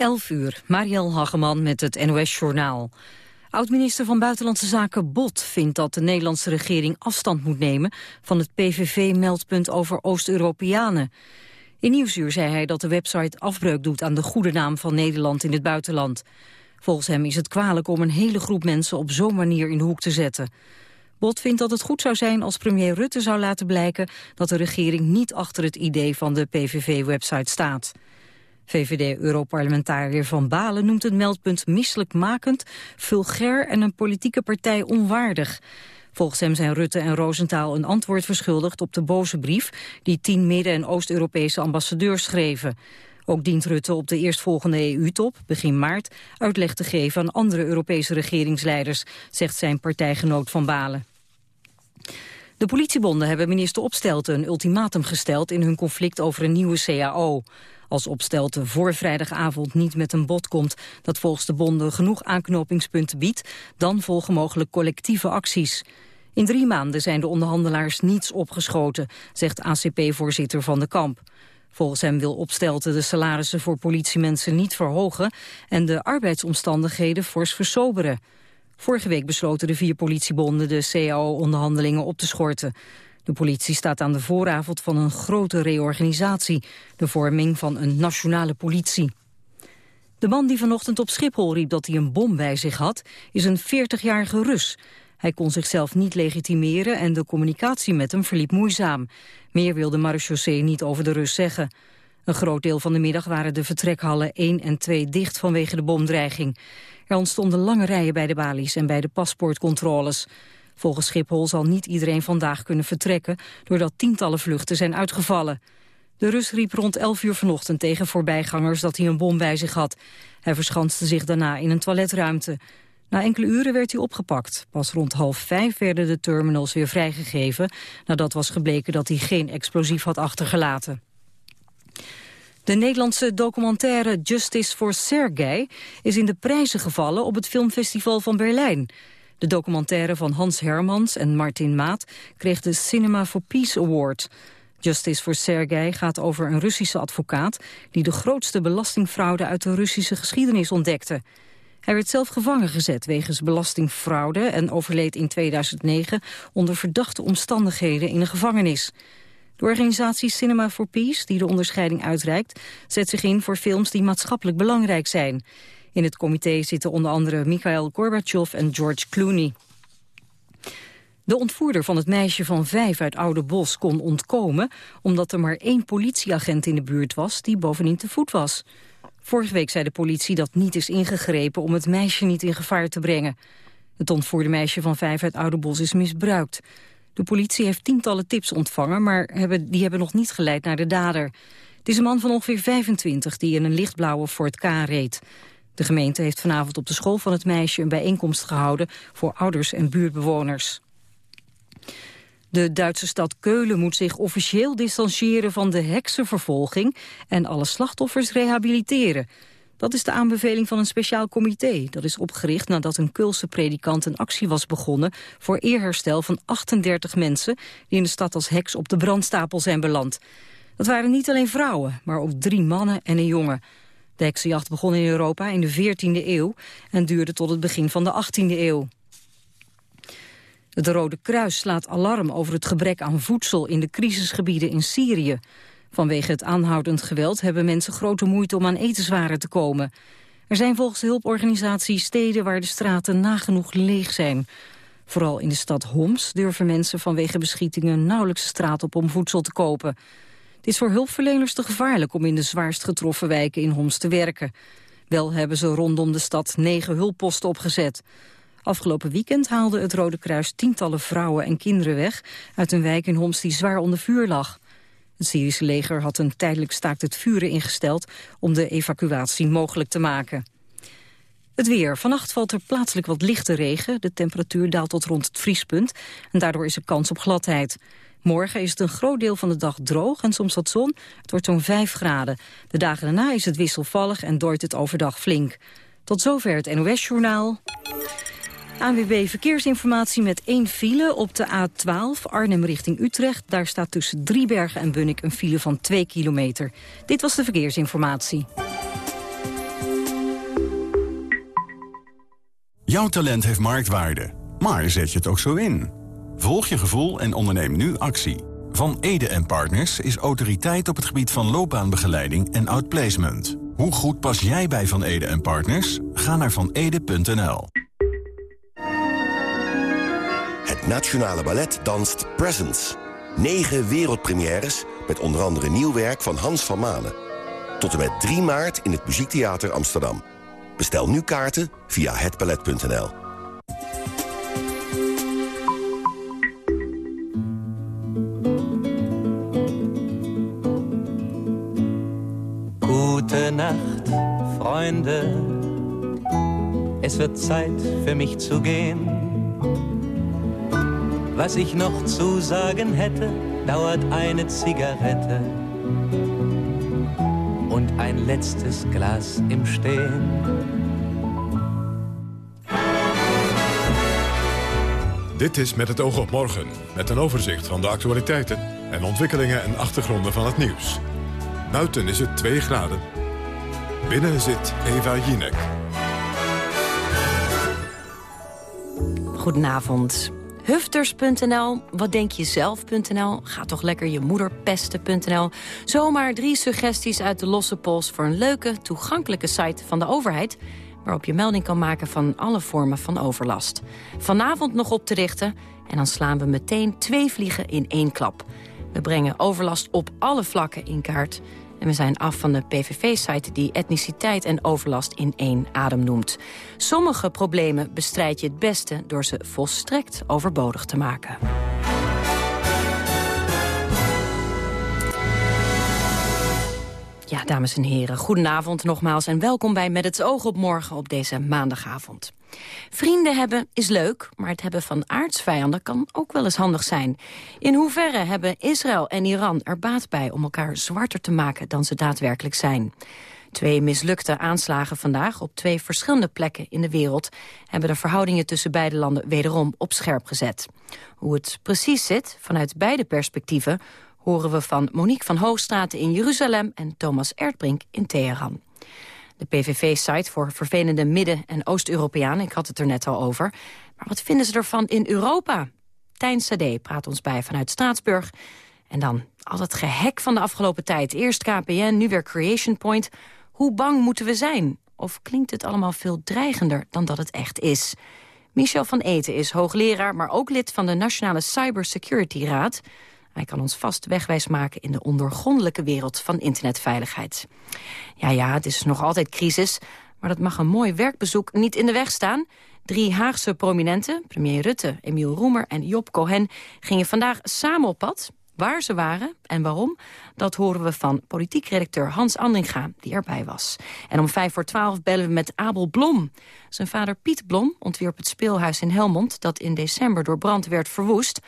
11 uur, Marielle Hageman met het NOS-journaal. Oud-minister van Buitenlandse Zaken Bot vindt dat de Nederlandse regering afstand moet nemen van het PVV-meldpunt over Oost-Europeanen. In Nieuwsuur zei hij dat de website afbreuk doet aan de goede naam van Nederland in het buitenland. Volgens hem is het kwalijk om een hele groep mensen op zo'n manier in de hoek te zetten. Bot vindt dat het goed zou zijn als premier Rutte zou laten blijken dat de regering niet achter het idee van de PVV-website staat. VVD-europarlementariër Van Balen noemt het meldpunt misselijkmakend, vulgair en een politieke partij onwaardig. Volgens hem zijn Rutte en Roosentaal een antwoord verschuldigd op de boze brief die tien Midden- en Oost-Europese ambassadeurs schreven. Ook dient Rutte op de eerstvolgende EU-top, begin maart, uitleg te geven aan andere Europese regeringsleiders, zegt zijn partijgenoot Van Balen. De politiebonden hebben minister Opstelten een ultimatum gesteld in hun conflict over een nieuwe CAO. Als Opstelten voor vrijdagavond niet met een bod komt dat volgens de bonden genoeg aanknopingspunten biedt, dan volgen mogelijk collectieve acties. In drie maanden zijn de onderhandelaars niets opgeschoten, zegt ACP-voorzitter Van de Kamp. Volgens hem wil Opstelten de salarissen voor politiemensen niet verhogen en de arbeidsomstandigheden fors versoberen. Vorige week besloten de vier politiebonden de CAO-onderhandelingen op te schorten. De politie staat aan de vooravond van een grote reorganisatie, de vorming van een nationale politie. De man die vanochtend op Schiphol riep dat hij een bom bij zich had, is een 40-jarige Rus. Hij kon zichzelf niet legitimeren en de communicatie met hem verliep moeizaam. Meer wilde marechaussee niet over de Rus zeggen. Een groot deel van de middag waren de vertrekhallen 1 en 2 dicht vanwege de bomdreiging. Er ontstonden lange rijen bij de balies en bij de paspoortcontroles. Volgens Schiphol zal niet iedereen vandaag kunnen vertrekken... doordat tientallen vluchten zijn uitgevallen. De Rus riep rond 11 uur vanochtend tegen voorbijgangers dat hij een bom bij zich had. Hij verschanste zich daarna in een toiletruimte. Na enkele uren werd hij opgepakt. Pas rond half vijf werden de terminals weer vrijgegeven... nadat was gebleken dat hij geen explosief had achtergelaten. De Nederlandse documentaire Justice for Sergei is in de prijzen gevallen op het filmfestival van Berlijn. De documentaire van Hans Hermans en Martin Maat kreeg de Cinema for Peace Award. Justice for Sergei gaat over een Russische advocaat... die de grootste belastingfraude uit de Russische geschiedenis ontdekte. Hij werd zelf gevangen gezet wegens belastingfraude... en overleed in 2009 onder verdachte omstandigheden in een gevangenis. De organisatie Cinema for Peace, die de onderscheiding uitreikt... zet zich in voor films die maatschappelijk belangrijk zijn. In het comité zitten onder andere Mikhail Gorbachev en George Clooney. De ontvoerder van het meisje van vijf uit Oude Bos kon ontkomen... omdat er maar één politieagent in de buurt was die bovendien te voet was. Vorige week zei de politie dat niet is ingegrepen om het meisje niet in gevaar te brengen. Het ontvoerde meisje van vijf uit Oude Bos is misbruikt. De politie heeft tientallen tips ontvangen, maar die hebben nog niet geleid naar de dader. Het is een man van ongeveer 25 die in een lichtblauwe Ford K reed. De gemeente heeft vanavond op de school van het meisje een bijeenkomst gehouden voor ouders en buurtbewoners. De Duitse stad Keulen moet zich officieel distancieren van de heksenvervolging en alle slachtoffers rehabiliteren. Dat is de aanbeveling van een speciaal comité. Dat is opgericht nadat een Keulse predikant een actie was begonnen... voor eerherstel van 38 mensen die in de stad als heks op de brandstapel zijn beland. Dat waren niet alleen vrouwen, maar ook drie mannen en een jongen. De heksenjacht begon in Europa in de 14e eeuw en duurde tot het begin van de 18e eeuw. Het Rode Kruis slaat alarm over het gebrek aan voedsel in de crisisgebieden in Syrië. Vanwege het aanhoudend geweld hebben mensen grote moeite om aan etenswaren te komen. Er zijn volgens de hulporganisatie steden waar de straten nagenoeg leeg zijn. Vooral in de stad Homs durven mensen vanwege beschietingen nauwelijks de straat op om voedsel te kopen. Het is voor hulpverleners te gevaarlijk om in de zwaarst getroffen wijken in Homs te werken. Wel hebben ze rondom de stad negen hulpposten opgezet. Afgelopen weekend haalde het Rode Kruis tientallen vrouwen en kinderen weg... uit een wijk in Homs die zwaar onder vuur lag. Het Syrische leger had een tijdelijk staakt het vuren ingesteld... om de evacuatie mogelijk te maken. Het weer. Vannacht valt er plaatselijk wat lichte regen. De temperatuur daalt tot rond het vriespunt. En daardoor is er kans op gladheid. Morgen is het een groot deel van de dag droog en soms wat zon. Het wordt zo'n 5 graden. De dagen daarna is het wisselvallig en dooit het overdag flink. Tot zover het NOS-journaal. ANWB Verkeersinformatie met één file op de A12 Arnhem richting Utrecht. Daar staat tussen Driebergen en Bunnik een file van 2 kilometer. Dit was de verkeersinformatie. Jouw talent heeft marktwaarde, maar zet je het ook zo in? Volg je gevoel en onderneem nu actie. Van Ede en Partners is autoriteit op het gebied van loopbaanbegeleiding en outplacement. Hoe goed pas jij bij Van Ede en Partners? Ga naar vanede.nl. Het Nationale Ballet danst Presents. Negen wereldpremières met onder andere nieuw werk van Hans van Manen. Tot en met 3 maart in het Muziektheater Amsterdam. Bestel nu kaarten via hetballet.nl. Gute Nacht, Freunde. Es wird Zeit für mich zu gehen. Was ich noch zu sagen hätte, dauert eine Zigarette und ein letztes Glas im Stehen. Dit is Met het oog op morgen, met een overzicht van de actualiteiten en ontwikkelingen en achtergronden van het nieuws. Buiten is het 2 graden. Binnen zit Eva Jinek. Goedenavond. Hufters.nl, wat denk je zelf.nl, ga toch lekker je moeder pesten.nl. Zomaar drie suggesties uit de losse pols voor een leuke, toegankelijke site van de overheid waarop je melding kan maken van alle vormen van overlast. Vanavond nog op te richten en dan slaan we meteen twee vliegen in één klap. We brengen overlast op alle vlakken in kaart... En we zijn af van de PVV-site die etniciteit en overlast in één adem noemt. Sommige problemen bestrijd je het beste door ze volstrekt overbodig te maken. Ja, dames en heren, goedenavond nogmaals en welkom bij Met het oog op morgen op deze maandagavond. Vrienden hebben is leuk, maar het hebben van aardsvijanden kan ook wel eens handig zijn. In hoeverre hebben Israël en Iran er baat bij om elkaar zwarter te maken dan ze daadwerkelijk zijn? Twee mislukte aanslagen vandaag op twee verschillende plekken in de wereld... hebben de verhoudingen tussen beide landen wederom op scherp gezet. Hoe het precies zit, vanuit beide perspectieven horen we van Monique van Hoogstraten in Jeruzalem... en Thomas Erdbrink in Teheran. De PVV-site voor vervelende Midden- en Oost-Europeanen, ik had het er net al over. Maar wat vinden ze ervan in Europa? Tijn Sade praat ons bij vanuit Straatsburg. En dan al het gehek van de afgelopen tijd. Eerst KPN, nu weer Creation Point. Hoe bang moeten we zijn? Of klinkt het allemaal veel dreigender dan dat het echt is? Michel van Eten is hoogleraar, maar ook lid van de Nationale Cybersecurity Raad. Hij kan ons vast wegwijs maken in de ondoorgrondelijke wereld van internetveiligheid. Ja, ja, het is nog altijd crisis, maar dat mag een mooi werkbezoek niet in de weg staan. Drie Haagse prominenten, premier Rutte, Emiel Roemer en Job Cohen... gingen vandaag samen op pad. Waar ze waren en waarom, dat horen we van politiek redacteur Hans Andringa, die erbij was. En om vijf voor twaalf bellen we met Abel Blom. Zijn vader Piet Blom ontwierp het speelhuis in Helmond... dat in december door brand werd verwoest...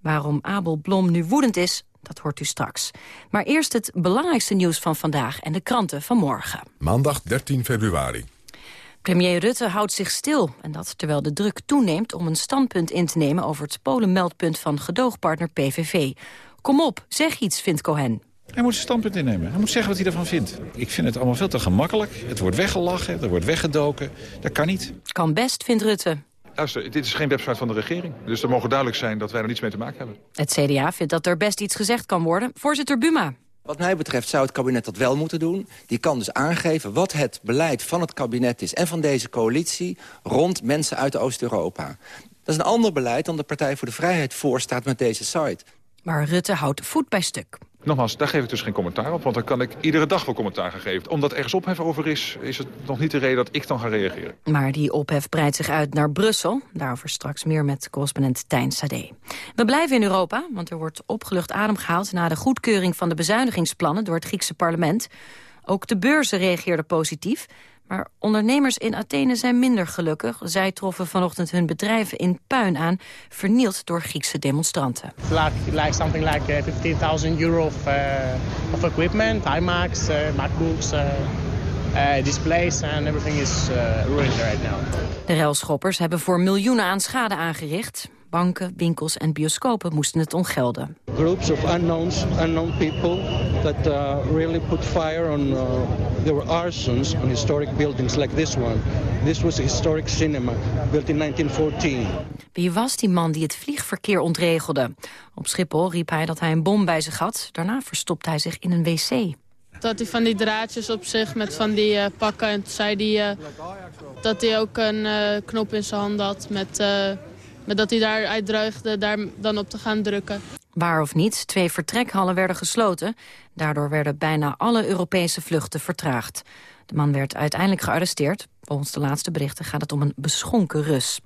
Waarom Abel Blom nu woedend is, dat hoort u straks. Maar eerst het belangrijkste nieuws van vandaag en de kranten van morgen. Maandag 13 februari. Premier Rutte houdt zich stil. En dat terwijl de druk toeneemt om een standpunt in te nemen... over het Polen-meldpunt van gedoogpartner PVV. Kom op, zeg iets, vindt Cohen. Hij moet zijn standpunt innemen. Hij moet zeggen wat hij ervan vindt. Ik vind het allemaal veel te gemakkelijk. Het wordt weggelachen, er wordt weggedoken. Dat kan niet. Kan best, vindt Rutte. Luister, dit is geen website van de regering. Dus er mogen duidelijk zijn dat wij er niets mee te maken hebben. Het CDA vindt dat er best iets gezegd kan worden. Voorzitter Buma. Wat mij betreft zou het kabinet dat wel moeten doen. Die kan dus aangeven wat het beleid van het kabinet is... en van deze coalitie rond mensen uit Oost-Europa. Dat is een ander beleid dan de Partij voor de Vrijheid voorstaat met deze site. Maar Rutte houdt voet bij stuk. Nogmaals, daar geef ik dus geen commentaar op, want dan kan ik iedere dag wel commentaar geven. Omdat ergens ophef over is, is het nog niet de reden dat ik dan ga reageren. Maar die ophef breidt zich uit naar Brussel. Daarover straks meer met correspondent Tijn Sade. We blijven in Europa, want er wordt opgelucht adem gehaald... na de goedkeuring van de bezuinigingsplannen door het Griekse parlement. Ook de beurzen reageerden positief. Maar ondernemers in Athene zijn minder gelukkig. Zij troffen vanochtend hun bedrijven in puin aan, vernield door Griekse demonstranten. Like, like something like 15.000 uh, euro of, uh, of equipment, iMacs, uh, MacBooks, uh, uh, displays and everything is ruined right now. De railschoppers hebben voor miljoenen aan schade aangericht. Banken, winkels en bioscopen moesten het ongelden. Groups of unknowns, unknown people that uh, really put fire on. Uh, there were arsons on historic buildings like this one. This was a historic cinema built in 1914. Wie was die man die het vliegverkeer ontregelde? Op Schiphol riep hij dat hij een bom bij zich had. Daarna verstopte hij zich in een wc. Dat hij van die draadjes op zich met van die uh, pakken. En toen zei hij uh, dat hij ook een uh, knop in zijn hand had. Met, met dat hij daaruit dreigde daar dan op te gaan drukken. Waar of niet, twee vertrekhallen werden gesloten. Daardoor werden bijna alle Europese vluchten vertraagd. De man werd uiteindelijk gearresteerd. Volgens de laatste berichten gaat het om een beschonken Rus.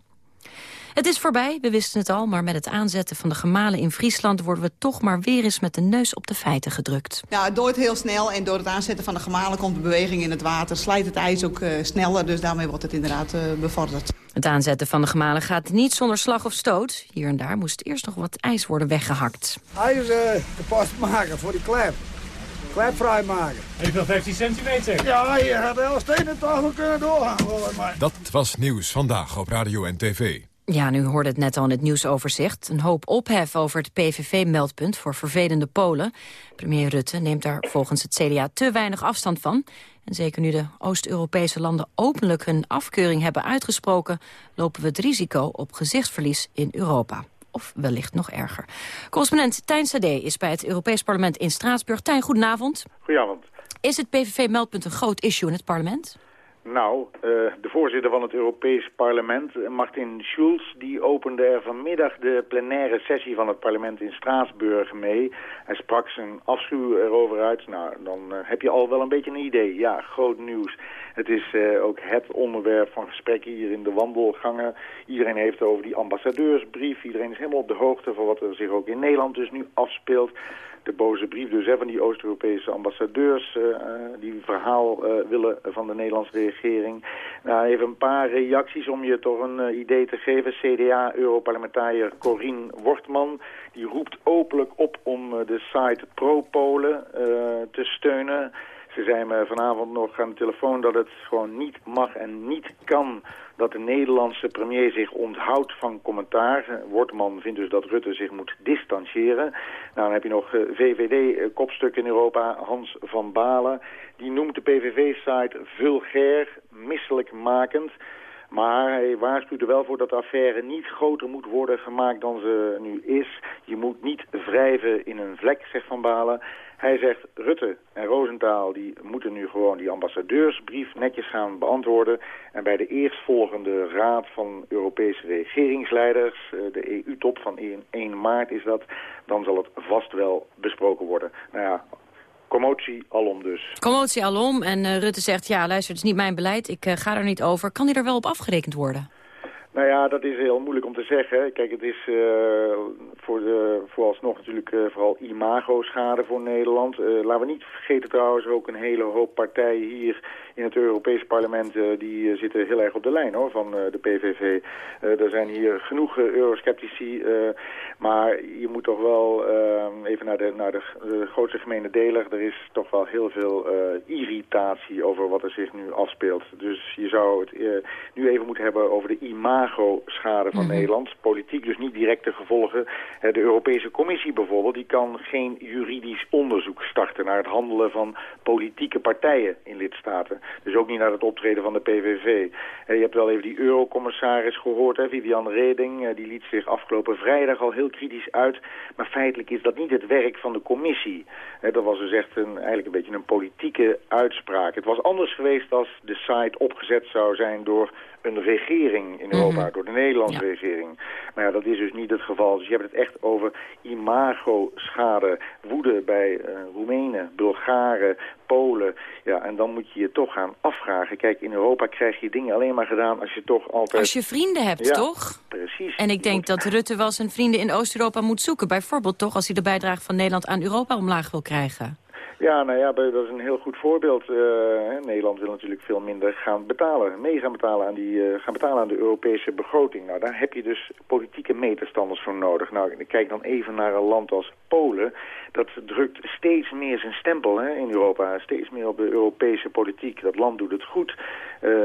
Het is voorbij, we wisten het al, maar met het aanzetten van de gemalen in Friesland... worden we toch maar weer eens met de neus op de feiten gedrukt. Ja, het dooit heel snel en door het aanzetten van de gemalen komt de beweging in het water. Slijt het ijs ook uh, sneller, dus daarmee wordt het inderdaad uh, bevorderd. Het aanzetten van de gemalen gaat niet zonder slag of stoot. Hier en daar moest eerst nog wat ijs worden weggehakt. Hij is uh, kapot maken voor die klep. Klep vrijmaken. Even 15 centimeter. Ja, je had wel stenen toch wel kunnen doorgaan. Maar... Dat was Nieuws Vandaag op Radio en TV. Ja, nu hoorde het net al in het nieuwsoverzicht. Een hoop ophef over het PVV-meldpunt voor vervelende Polen. Premier Rutte neemt daar volgens het CDA te weinig afstand van. En zeker nu de Oost-Europese landen openlijk hun afkeuring hebben uitgesproken... lopen we het risico op gezichtsverlies in Europa. Of wellicht nog erger. Correspondent Tijn Sade is bij het Europees Parlement in Straatsburg. Tijn, goedenavond. Goedenavond. Is het PVV-meldpunt een groot issue in het parlement? Nou, uh, de voorzitter van het Europees Parlement, Martin Schulz, die opende er vanmiddag de plenaire sessie van het parlement in Straatsburg mee. Hij sprak zijn afschuw erover uit. Nou, dan uh, heb je al wel een beetje een idee. Ja, groot nieuws. Het is ook het onderwerp van gesprekken hier in de wandelgangen. Iedereen heeft het over die ambassadeursbrief. Iedereen is helemaal op de hoogte van wat er zich ook in Nederland dus nu afspeelt de boze brief dus hè, van die Oost-Europese ambassadeurs... Uh, die verhaal uh, willen van de Nederlandse regering. Nou, even een paar reacties om je toch een idee te geven. CDA-europarlementariër Corine Wortman... die roept openlijk op om de site ProPolen te steunen... Ze zei me vanavond nog aan de telefoon dat het gewoon niet mag en niet kan dat de Nederlandse premier zich onthoudt van commentaar. Wortman vindt dus dat Rutte zich moet distancieren. Nou, dan heb je nog VVD-kopstuk in Europa, Hans van Balen. Die noemt de PVV-site vulgair, misselijkmakend. Maar hij waarschuwt er wel voor dat de affaire niet groter moet worden gemaakt dan ze nu is. Je moet niet wrijven in een vlek, zegt Van Balen. Hij zegt, Rutte en Roosentaal die moeten nu gewoon die ambassadeursbrief netjes gaan beantwoorden. En bij de eerstvolgende raad van Europese regeringsleiders, eh, de EU-top van 1 maart is dat, dan zal het vast wel besproken worden. Nou ja, commotie alom dus. Commotie alom en uh, Rutte zegt, ja luister, het is niet mijn beleid, ik uh, ga er niet over. Kan hij er wel op afgerekend worden? Nou ja, dat is heel moeilijk om te zeggen. Kijk, het is uh, vooralsnog natuurlijk uh, vooral imago-schade voor Nederland. Uh, laten we niet vergeten trouwens ook een hele hoop partijen hier in het Europese parlement... die zitten heel erg op de lijn hoor, van de PVV. er zijn hier genoeg eurosceptici, maar je moet toch wel even naar, de, naar de, de, grootste gemene deler. Er is toch wel heel veel irritatie over wat er zich nu afspeelt. Dus je zou het nu even moeten hebben over de imago imago-schade van mm -hmm. Nederland. Politiek dus niet directe gevolgen. De Europese Commissie bijvoorbeeld, die kan geen juridisch onderzoek starten naar het handelen van politieke partijen in lidstaten. Dus ook niet naar het optreden van de PVV. Je hebt wel even die eurocommissaris gehoord, hè, Vivian Reding. Die liet zich afgelopen vrijdag al heel kritisch uit. Maar feitelijk is dat niet het werk van de commissie. Dat was dus echt een, eigenlijk een beetje een politieke uitspraak. Het was anders geweest als de site opgezet zou zijn door een regering in Europa, mm -hmm. door de Nederlandse ja. regering. Maar ja, dat is dus niet het geval. Dus je hebt het echt over imago-schade, woede bij uh, Roemenen, Bulgaren, Polen. Ja, en dan moet je je toch gaan afvragen. Kijk, in Europa krijg je dingen alleen maar gedaan als je toch altijd... Als je vrienden hebt, ja, toch? precies. En ik denk moet... dat Rutte wel zijn vrienden in Oost-Europa moet zoeken. Bijvoorbeeld toch als hij de bijdrage van Nederland aan Europa omlaag wil krijgen. Ja, nou ja, dat is een heel goed voorbeeld. Uh, Nederland wil natuurlijk veel minder gaan betalen, mee gaan betalen, aan die, uh, gaan betalen aan de Europese begroting. Nou, daar heb je dus politieke meterstanders voor nodig. Nou, kijk dan even naar een land als Polen. Dat drukt steeds meer zijn stempel hè, in Europa, steeds meer op de Europese politiek. Dat land doet het goed.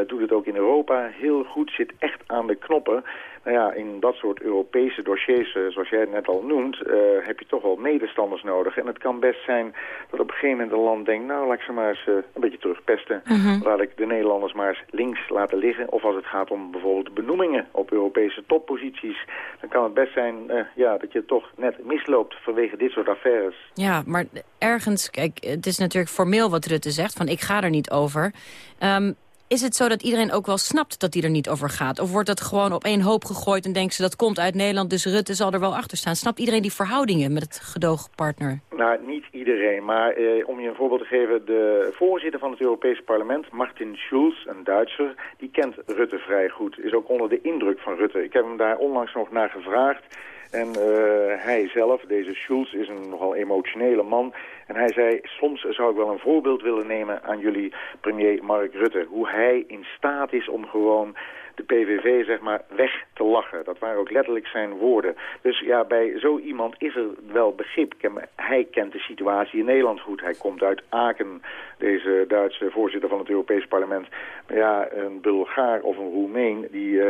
doet het ook in Europa heel goed, zit echt aan de knoppen. Nou ja, in dat soort Europese dossiers, eh, zoals jij het net al noemt, uh, heb je toch wel medestanders nodig. En het kan best zijn dat op een gegeven moment een land denkt, nou laat ik ze maar eens een beetje terugpesten. Mm Laat ik de Nederlanders maar eens links laten liggen. Of als het gaat om bijvoorbeeld benoemingen op Europese topposities, dan kan het best zijn ja, dat je toch net misloopt vanwege dit soort affaires. Ja, maar ergens, kijk, het is natuurlijk formeel wat Rutte zegt, van ik ga er niet over. Um, is het zo dat iedereen ook wel snapt dat hij er niet over gaat? Of wordt dat gewoon op één hoop gegooid en denken ze dat komt uit Nederland... dus Rutte zal er wel achter staan. Snapt iedereen die verhoudingen met het gedoogpartner? Nou, niet iedereen. Maar eh, om je een voorbeeld te geven... de voorzitter van het Europese parlement, Martin Schulz, een Duitser... die kent Rutte vrij goed. Is ook onder de indruk van Rutte. Ik heb hem daar onlangs nog naar gevraagd... En uh, hij zelf, deze Schulz, is een nogal emotionele man. En hij zei, soms zou ik wel een voorbeeld willen nemen aan jullie premier Mark Rutte. Hoe hij in staat is om gewoon de PVV zeg maar weg te lachen. Dat waren ook letterlijk zijn woorden. Dus ja, bij zo iemand is er wel begrip. Hij kent de situatie in Nederland goed. Hij komt uit Aken, deze Duitse voorzitter van het Europees Parlement. Maar ja, een Bulgaar of een Roemeen, die uh,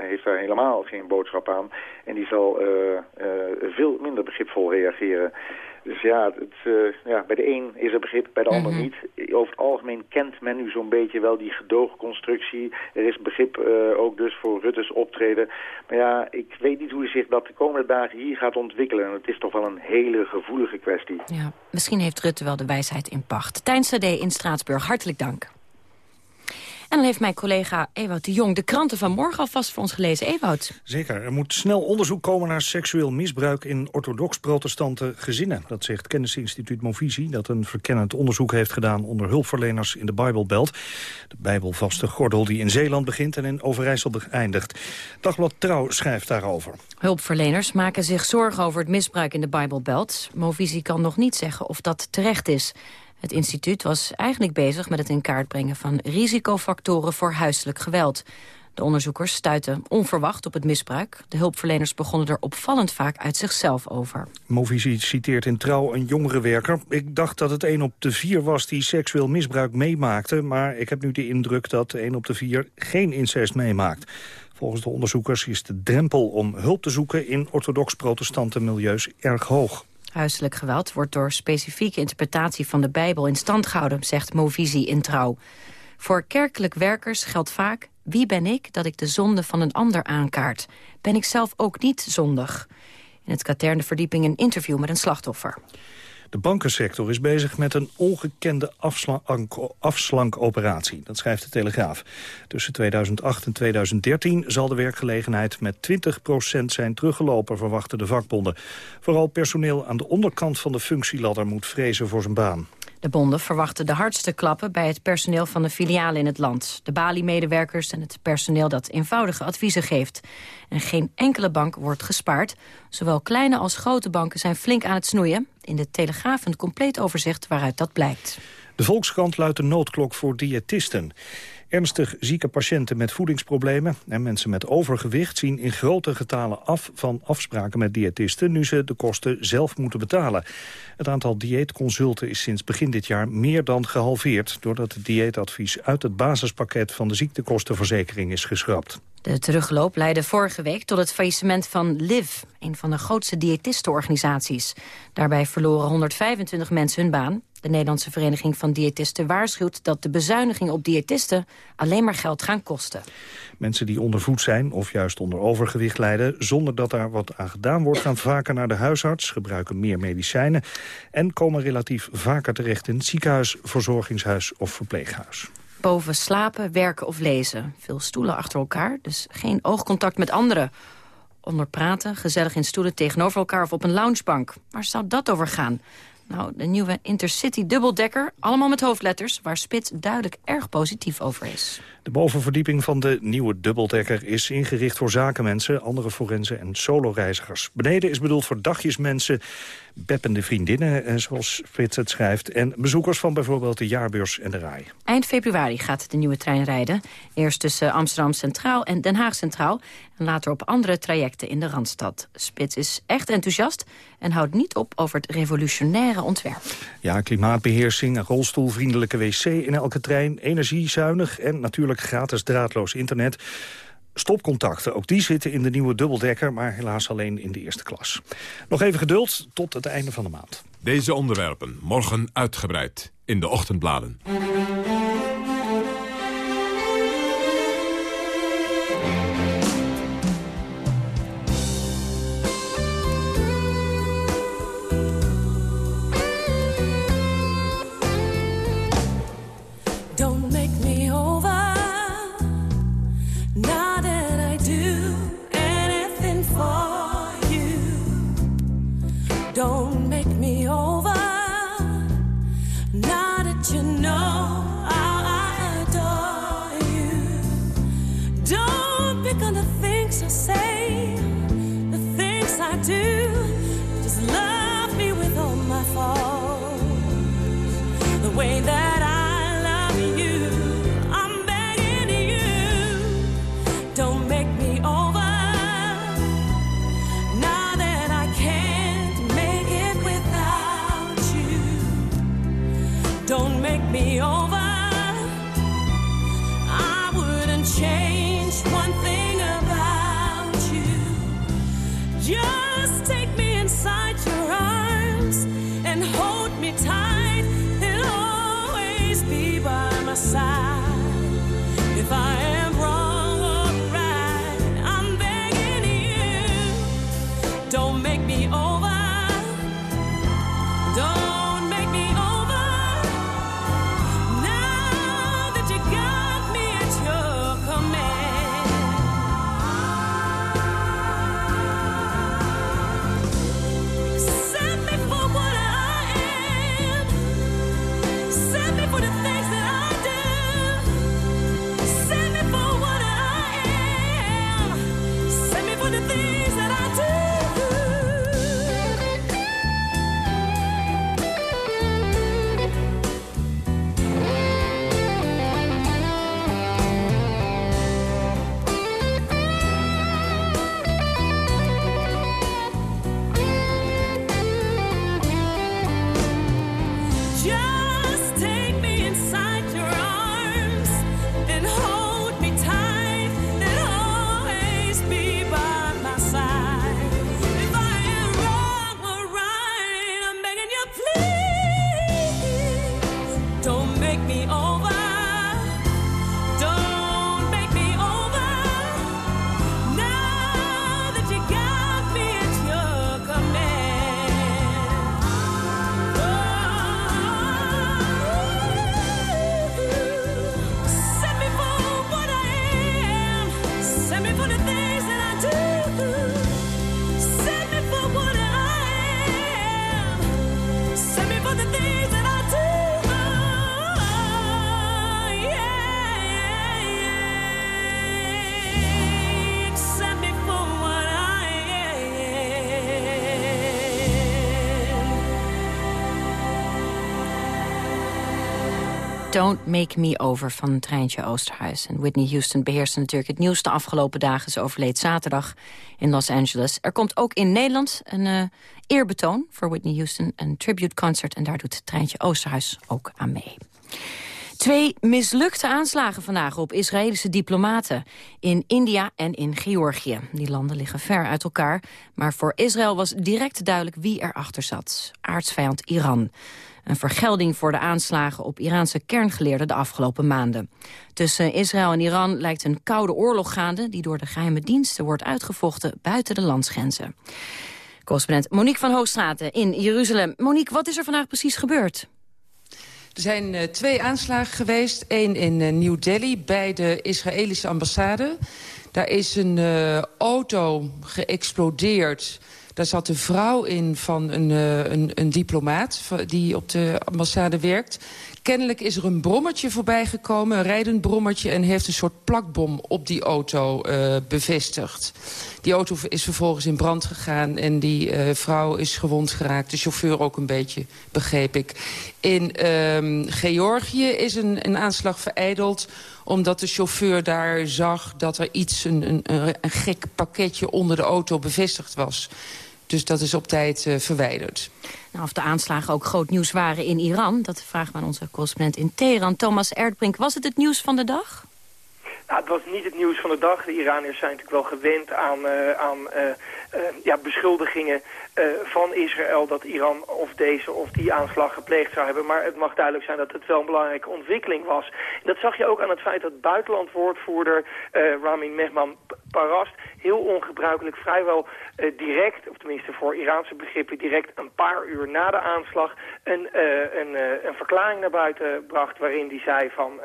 heeft daar helemaal geen boodschap aan. En die zal uh, uh, veel minder begripvol reageren. Dus ja, het, uh, ja, bij de een is er begrip, bij de mm ander niet. Over het algemeen kent men nu zo'n beetje wel die gedoogconstructie. Er is begrip uh, ook dus voor Rutte's optreden. Maar ja, ik weet niet hoe zich dat de komende dagen hier gaat ontwikkelen. En het is toch wel een hele gevoelige kwestie. Ja, misschien heeft Rutte wel de wijsheid in pacht. Tijn Sade in Straatsburg, hartelijk dank. En dan heeft mijn collega Ewout de Jong de kranten van morgen alvast voor ons gelezen. Ewout. Zeker. Er moet snel onderzoek komen naar seksueel misbruik in orthodox-protestante gezinnen. Dat zegt kennisinstituut Movisie, dat een verkennend onderzoek heeft gedaan onder hulpverleners in de Bijbelbelt. De bijbelvaste gordel die in Zeeland begint en in Overijssel eindigt. Dagblad Trouw schrijft daarover. Hulpverleners maken zich zorgen over het misbruik in de Bijbelbelt. Movisie kan nog niet zeggen of dat terecht is. Het instituut was eigenlijk bezig met het in kaart brengen van risicofactoren voor huiselijk geweld. De onderzoekers stuiten onverwacht op het misbruik. De hulpverleners begonnen er opvallend vaak uit zichzelf over. Movisie citeert in Trouw een jongere werker. Ik dacht dat het een op de vier was die seksueel misbruik meemaakte... maar ik heb nu de indruk dat een op de vier geen incest meemaakt. Volgens de onderzoekers is de drempel om hulp te zoeken... in orthodox-protestante milieus erg hoog. Huiselijk geweld wordt door specifieke interpretatie van de Bijbel in stand gehouden, zegt Movisie in Trouw. Voor kerkelijk werkers geldt vaak, wie ben ik dat ik de zonde van een ander aankaart? Ben ik zelf ook niet zondig? In het katerne verdieping een interview met een slachtoffer. De bankensector is bezig met een ongekende afslankoperatie. Dat schrijft de Telegraaf. Tussen 2008 en 2013 zal de werkgelegenheid met 20% zijn teruggelopen, verwachten de vakbonden. Vooral personeel aan de onderkant van de functieladder moet vrezen voor zijn baan. De bonden verwachten de hardste klappen bij het personeel van de filialen in het land. De Bali-medewerkers en het personeel dat eenvoudige adviezen geeft. En geen enkele bank wordt gespaard. Zowel kleine als grote banken zijn flink aan het snoeien. In de Telegraaf een compleet overzicht waaruit dat blijkt. De Volkskrant luidt een noodklok voor diëtisten. Ernstig zieke patiënten met voedingsproblemen en mensen met overgewicht zien in grote getalen af van afspraken met diëtisten nu ze de kosten zelf moeten betalen. Het aantal dieetconsulten is sinds begin dit jaar meer dan gehalveerd doordat het dieetadvies uit het basispakket van de ziektekostenverzekering is geschrapt. De terugloop leidde vorige week tot het faillissement van LIV, een van de grootste diëtistenorganisaties. Daarbij verloren 125 mensen hun baan. De Nederlandse Vereniging van Diëtisten waarschuwt dat de bezuinigingen op diëtisten alleen maar geld gaan kosten. Mensen die ondervoed zijn of juist onder overgewicht lijden... zonder dat daar wat aan gedaan wordt, gaan vaker naar de huisarts... gebruiken meer medicijnen en komen relatief vaker terecht in het ziekenhuis... verzorgingshuis of verpleeghuis boven slapen, werken of lezen. Veel stoelen achter elkaar, dus geen oogcontact met anderen. Onder praten, gezellig in stoelen tegenover elkaar of op een loungebank. Waar zou dat over gaan? Nou, de nieuwe Intercity dubbeldekker, allemaal met hoofdletters... waar Spits duidelijk erg positief over is. De bovenverdieping van de nieuwe dubbeldekker is ingericht voor zakenmensen... andere forensen en soloreizigers. Beneden is bedoeld voor dagjesmensen, beppende vriendinnen, eh, zoals Spits het schrijft... en bezoekers van bijvoorbeeld de jaarbeurs en de RAI. Eind februari gaat de nieuwe trein rijden. Eerst tussen Amsterdam Centraal en Den Haag Centraal... en later op andere trajecten in de Randstad. Spits is echt enthousiast en houdt niet op over het revolutionaire ontwerp. Ja, klimaatbeheersing, een rolstoelvriendelijke wc in elke trein... energiezuinig en natuurlijk gratis draadloos internet... Stopcontacten, ook die zitten in de nieuwe dubbeldekker... maar helaas alleen in de eerste klas. Nog even geduld tot het einde van de maand. Deze onderwerpen morgen uitgebreid in de ochtendbladen. way that if I Don't Make Me Over van Treintje Oosterhuis. En Whitney Houston beheerste natuurlijk het nieuws de afgelopen dagen. Ze overleed zaterdag in Los Angeles. Er komt ook in Nederland een uh, eerbetoon voor Whitney Houston. Een tribute concert en daar doet Treintje Oosterhuis ook aan mee. Twee mislukte aanslagen vandaag op Israëlische diplomaten in India en in Georgië. Die landen liggen ver uit elkaar, maar voor Israël was direct duidelijk wie erachter zat. Aardsvijand Iran. Een vergelding voor de aanslagen op Iraanse kerngeleerden de afgelopen maanden. Tussen Israël en Iran lijkt een koude oorlog gaande... die door de geheime diensten wordt uitgevochten buiten de landsgrenzen. Correspondent Monique van Hoogstraten in Jeruzalem. Monique, wat is er vandaag precies gebeurd? Er zijn uh, twee aanslagen geweest. Eén in uh, New Delhi bij de Israëlische ambassade. Daar is een uh, auto geëxplodeerd daar zat een vrouw in van een, uh, een, een diplomaat die op de ambassade werkt. Kennelijk is er een brommertje voorbij gekomen, een rijdend brommertje... en heeft een soort plakbom op die auto uh, bevestigd. Die auto is vervolgens in brand gegaan en die uh, vrouw is gewond geraakt. De chauffeur ook een beetje, begreep ik. In um, Georgië is een, een aanslag vereideld omdat de chauffeur daar zag dat er iets, een, een, een gek pakketje onder de auto bevestigd was. Dus dat is op tijd verwijderd. Nou, of de aanslagen ook groot nieuws waren in Iran... dat vragen we aan onze correspondent in Teheran, Thomas Erdbrink. Was het het nieuws van de dag? Nou, het was niet het nieuws van de dag. De Iraniërs zijn natuurlijk wel gewend aan, uh, aan uh, uh, ja, beschuldigingen van Israël... dat Iran of deze of die aanslag gepleegd zou hebben. Maar het mag duidelijk zijn dat het wel een belangrijke ontwikkeling was. Dat zag je ook aan het feit dat buitenlandwoordvoerder Ramin Mehman Parast... heel ongebruikelijk vrijwel direct, of tenminste voor Iraanse begrippen... direct een paar uur na de aanslag een, een, een verklaring naar buiten bracht... waarin hij zei van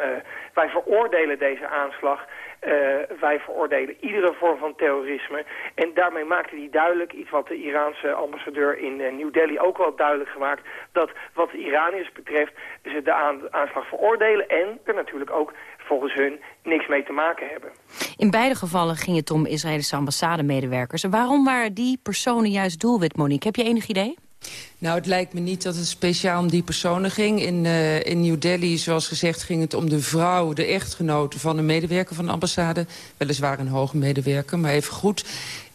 wij veroordelen deze aanslag uh, wij veroordelen iedere vorm van terrorisme. En daarmee maakte hij duidelijk, iets wat de Iraanse ambassadeur in uh, New Delhi ook wel duidelijk gemaakt, dat wat de Iraniërs betreft ze de aanslag veroordelen en er natuurlijk ook volgens hun niks mee te maken hebben. In beide gevallen ging het om Israëlische ambassademedewerkers. Waarom waren die personen juist doelwit, Monique? Heb je enig idee? Nou, het lijkt me niet dat het speciaal om die personen ging. In, uh, in New Delhi, zoals gezegd, ging het om de vrouw, de echtgenote van een medewerker van de ambassade. Weliswaar een hoge medewerker, maar even goed.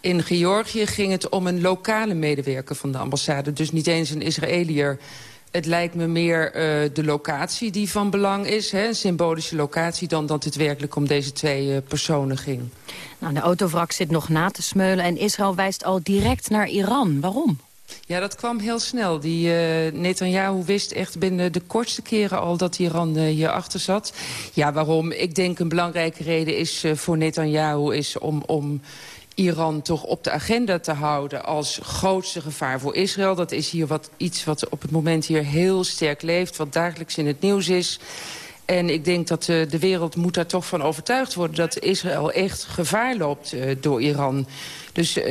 In Georgië ging het om een lokale medewerker van de ambassade. Dus niet eens een Israëliër. Het lijkt me meer uh, de locatie die van belang is. Hè, een symbolische locatie dan dat het werkelijk om deze twee uh, personen ging. Nou, de autovrak zit nog na te smeulen en Israël wijst al direct naar Iran. Waarom? Ja, dat kwam heel snel. Die uh, Netanyahu wist echt binnen de kortste keren al dat Iran uh, hierachter zat. Ja, waarom? Ik denk een belangrijke reden is uh, voor Netanyahu is om... om Iran toch op de agenda te houden als grootste gevaar voor Israël. Dat is hier wat, iets wat op het moment hier heel sterk leeft, wat dagelijks in het nieuws is. En ik denk dat uh, de wereld moet daar toch van overtuigd worden... dat Israël echt gevaar loopt uh, door Iran. Dus uh,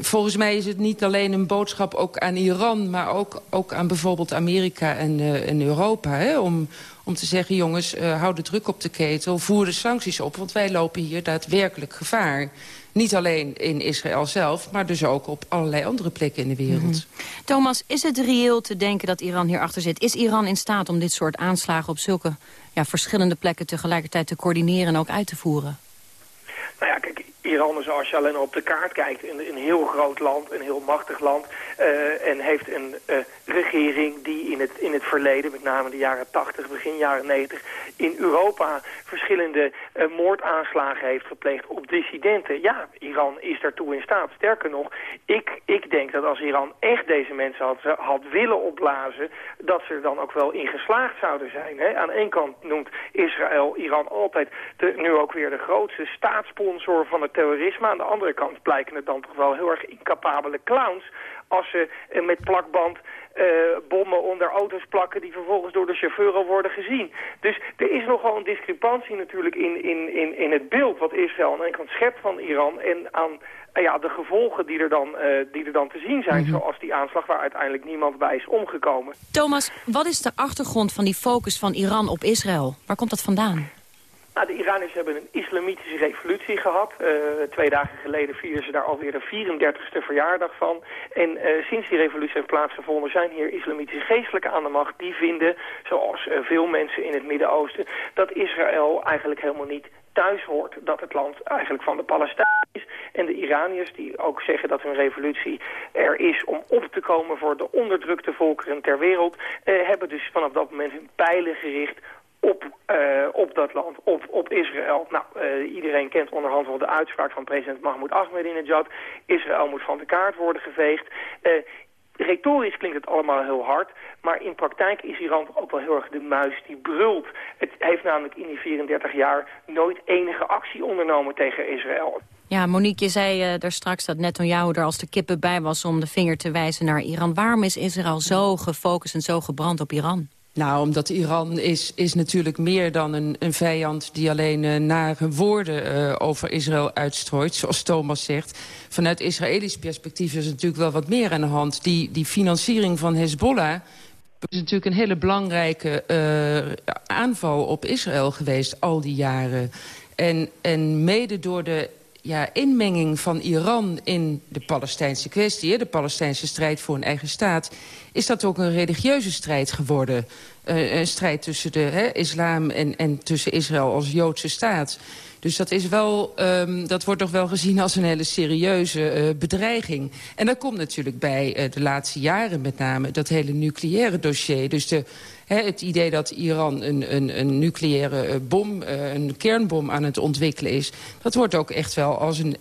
volgens mij is het niet alleen een boodschap ook aan Iran... maar ook, ook aan bijvoorbeeld Amerika en, en Europa. Hè? Om, om te zeggen, jongens, hou de druk op de ketel, voer de sancties op... want wij lopen hier daadwerkelijk gevaar. Niet alleen in Israël zelf, maar dus ook op allerlei andere plekken in de wereld. -hmm. Thomas, is het reëel te denken dat Iran hierachter zit? Is Iran in staat om dit soort aanslagen op zulke ja, verschillende plekken tegelijkertijd te coördineren en ook uit te voeren? Nou ja, kijk, Iran is als je alleen op de kaart kijkt, een, een heel groot land, een heel machtig land. Uh, en heeft een uh, regering die in het, in het verleden, met name de jaren 80, begin jaren 90, in Europa verschillende uh, moordaanslagen heeft gepleegd op dissidenten. Ja, Iran is daartoe in staat. Sterker nog, ik, ik denk dat als Iran echt deze mensen had, had willen opblazen, dat ze er dan ook wel in geslaagd zouden zijn. Hè? Aan één kant noemt Israël Iran altijd de, nu ook weer de grootste staatssponsor van het terrorisme. Aan de andere kant blijken het dan toch wel heel erg incapabele clowns als ze uh, met plakband uh, bommen onder auto's plakken die vervolgens door de chauffeur al worden gezien. Dus er is nogal een discrepantie natuurlijk in, in, in, in het beeld wat Israël aan de ene kant schept van Iran en aan uh, ja, de gevolgen die er, dan, uh, die er dan te zien zijn, mm -hmm. zoals die aanslag waar uiteindelijk niemand bij is omgekomen. Thomas, wat is de achtergrond van die focus van Iran op Israël? Waar komt dat vandaan? Nou, de Iraniërs hebben een islamitische revolutie gehad. Uh, twee dagen geleden vierden ze daar alweer de 34ste verjaardag van. En uh, sinds die revolutie heeft plaatsgevonden zijn hier islamitische geestelijke aan de macht. Die vinden, zoals uh, veel mensen in het Midden-Oosten, dat Israël eigenlijk helemaal niet thuis hoort. Dat het land eigenlijk van de Palestijnen is. En de Iraniërs die ook zeggen dat hun revolutie er is om op te komen voor de onderdrukte volkeren ter wereld, hebben dus vanaf dat moment hun pijlen gericht op, uh, op dat land, op, op Israël. Nou, uh, iedereen kent onderhand wel de uitspraak van president Mahmoud Ahmadinejad. Israël moet van de kaart worden geveegd. Uh, retorisch klinkt het allemaal heel hard, maar in praktijk is Iran ook wel heel erg de muis die brult. Het heeft namelijk in die 34 jaar nooit enige actie ondernomen tegen Israël. Ja, Monique, je zei daar straks dat Netanyahu er als de kippen bij was om de vinger te wijzen naar Iran. Waarom is Israël zo gefocust en zo gebrand op Iran? Nou, omdat Iran is, is natuurlijk meer dan een, een vijand... die alleen uh, nare woorden uh, over Israël uitstrooit, zoals Thomas zegt. Vanuit Israëlisch perspectief is er natuurlijk wel wat meer aan de hand. Die, die financiering van Hezbollah is natuurlijk een hele belangrijke uh, aanval op Israël geweest al die jaren. En, en mede door de ja, inmenging van Iran in de Palestijnse kwestie... de Palestijnse strijd voor een eigen staat... is dat ook een religieuze strijd geworden. een strijd tussen de islam en, en tussen Israël als Joodse staat. Dus dat, is wel, um, dat wordt toch wel gezien als een hele serieuze uh, bedreiging. En daar komt natuurlijk bij uh, de laatste jaren met name dat hele nucleaire dossier. Dus de, het idee dat Iran een, een, een nucleaire uh, bom, een kernbom aan het ontwikkelen is... dat wordt ook echt wel als een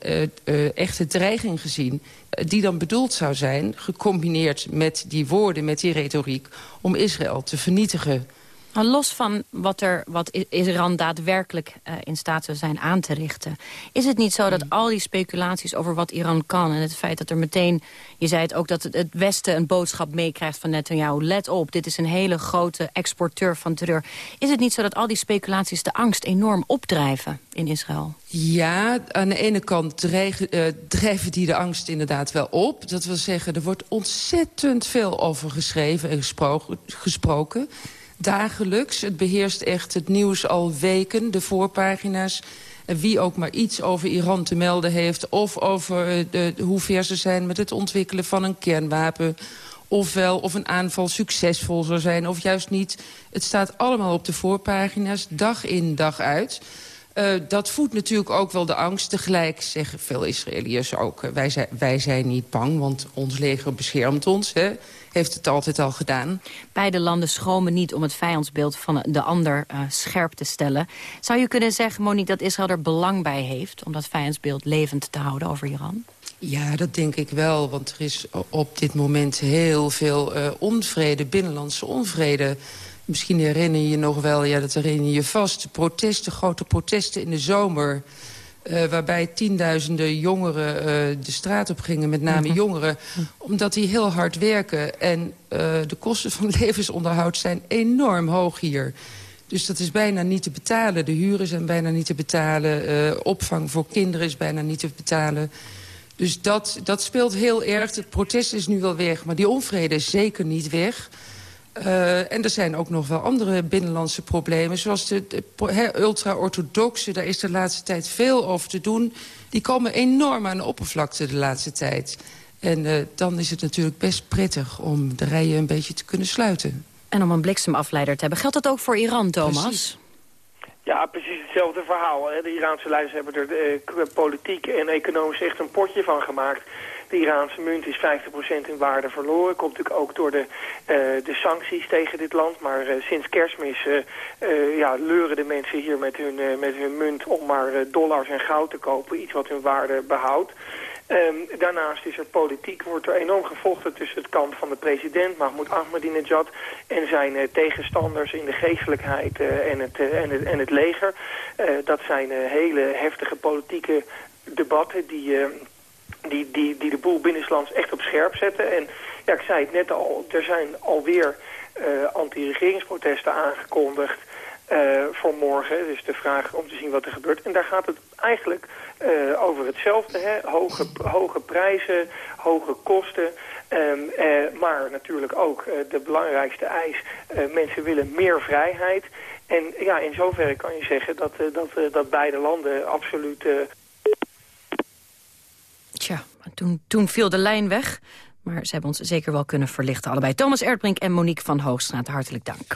echte dreiging gezien die dan bedoeld zou zijn, gecombineerd met die woorden, met die retoriek... om Israël te vernietigen. Los van wat, er, wat Iran daadwerkelijk uh, in staat zou zijn aan te richten... is het niet zo dat hmm. al die speculaties over wat Iran kan... en het feit dat er meteen, je zei het ook, dat het, Westen een boodschap meekrijgt van Netanyahu... let op, dit is een hele grote exporteur van terreur. Is het niet zo dat al die speculaties de angst enorm opdrijven in Israël? Ja, aan de ene kant dreigen, uh, drijven die de angst inderdaad wel op. Dat wil zeggen, er wordt ontzettend veel over geschreven en gesproken... dagelijks. Het beheerst echt het nieuws al weken, de voorpagina's. Wie ook maar iets over Iran te melden heeft... of over eh, de, hoe ver ze zijn met het ontwikkelen van een kernwapen... ofwel of een aanval succesvol zou zijn of juist niet. Het staat allemaal op de voorpagina's, dag in, dag uit... Uh, dat voedt natuurlijk ook wel de angst. Tegelijk zeggen veel Israëliërs ook... Uh, wij, zijn, wij zijn niet bang, want ons leger beschermt ons. Hè heeft het altijd al gedaan. Beide landen schromen niet om het vijandsbeeld van de ander uh, scherp te stellen. Zou je kunnen zeggen, Monique, dat Israël er belang bij heeft... om dat vijandsbeeld levend te houden over Iran? Ja, dat denk ik wel, want er is op dit moment heel veel uh, onvrede, binnenlandse onvrede. Misschien herinner je je nog wel, ja, dat herinner je je vast... protesten, grote protesten in de zomer... Uh, waarbij tienduizenden jongeren uh, de straat op gingen, met name jongeren... omdat die heel hard werken. En uh, de kosten van levensonderhoud zijn enorm hoog hier. Dus dat is bijna niet te betalen. De huren zijn bijna niet te betalen. opvang voor kinderen is bijna niet te betalen. Dus dat, dat speelt heel erg. Het protest is nu wel weg, maar die onvrede is zeker niet weg... Uh, en er zijn ook nog wel andere binnenlandse problemen. Zoals de, de ultra-orthodoxe, daar is de laatste tijd veel over te doen. Die komen enorm aan de oppervlakte de laatste tijd. En uh, dan is het natuurlijk best prettig om de rijen een beetje te kunnen sluiten. En om een bliksemafleider te hebben. Geldt dat ook voor Iran, Thomas? Precies. Ja, precies hetzelfde verhaal. De Iraanse leiders hebben er uh, politiek en economisch echt een potje van gemaakt. De Iraanse munt is 50% in waarde verloren. Komt natuurlijk ook door de, uh, de sancties tegen dit land. Maar uh, sinds kerstmis uh, ja, leuren de mensen hier met hun, met hun munt om maar dollars en goud te kopen. Iets wat hun waarde behoudt. Um, daarnaast is er politiek, wordt er enorm gevochten tussen het kamp van de president, Mahmoud Ahmadinejad, en zijn tegenstanders in de geestelijkheid en, het, en, het, en het leger. dat zijn hele heftige politieke debatten die die, die, die de boel binnenlands echt op scherp zetten. En ja, ik zei het net al, er zijn alweer uh, anti-regeringsprotesten aangekondigd uh, voor morgen. Dus de vraag om te zien wat er gebeurt. En daar gaat het eigenlijk uh, over hetzelfde. Hè? Hoge, hoge prijzen, hoge kosten. Uh, maar natuurlijk ook de belangrijkste eis. mensen willen meer vrijheid. En ja, in zoverre kan je zeggen dat, dat, dat beide landen absoluut Tja, toen, toen viel de lijn weg. Maar ze hebben ons zeker wel kunnen verlichten allebei. Thomas Erdbrink en Monique van Hoogstraat, hartelijk dank.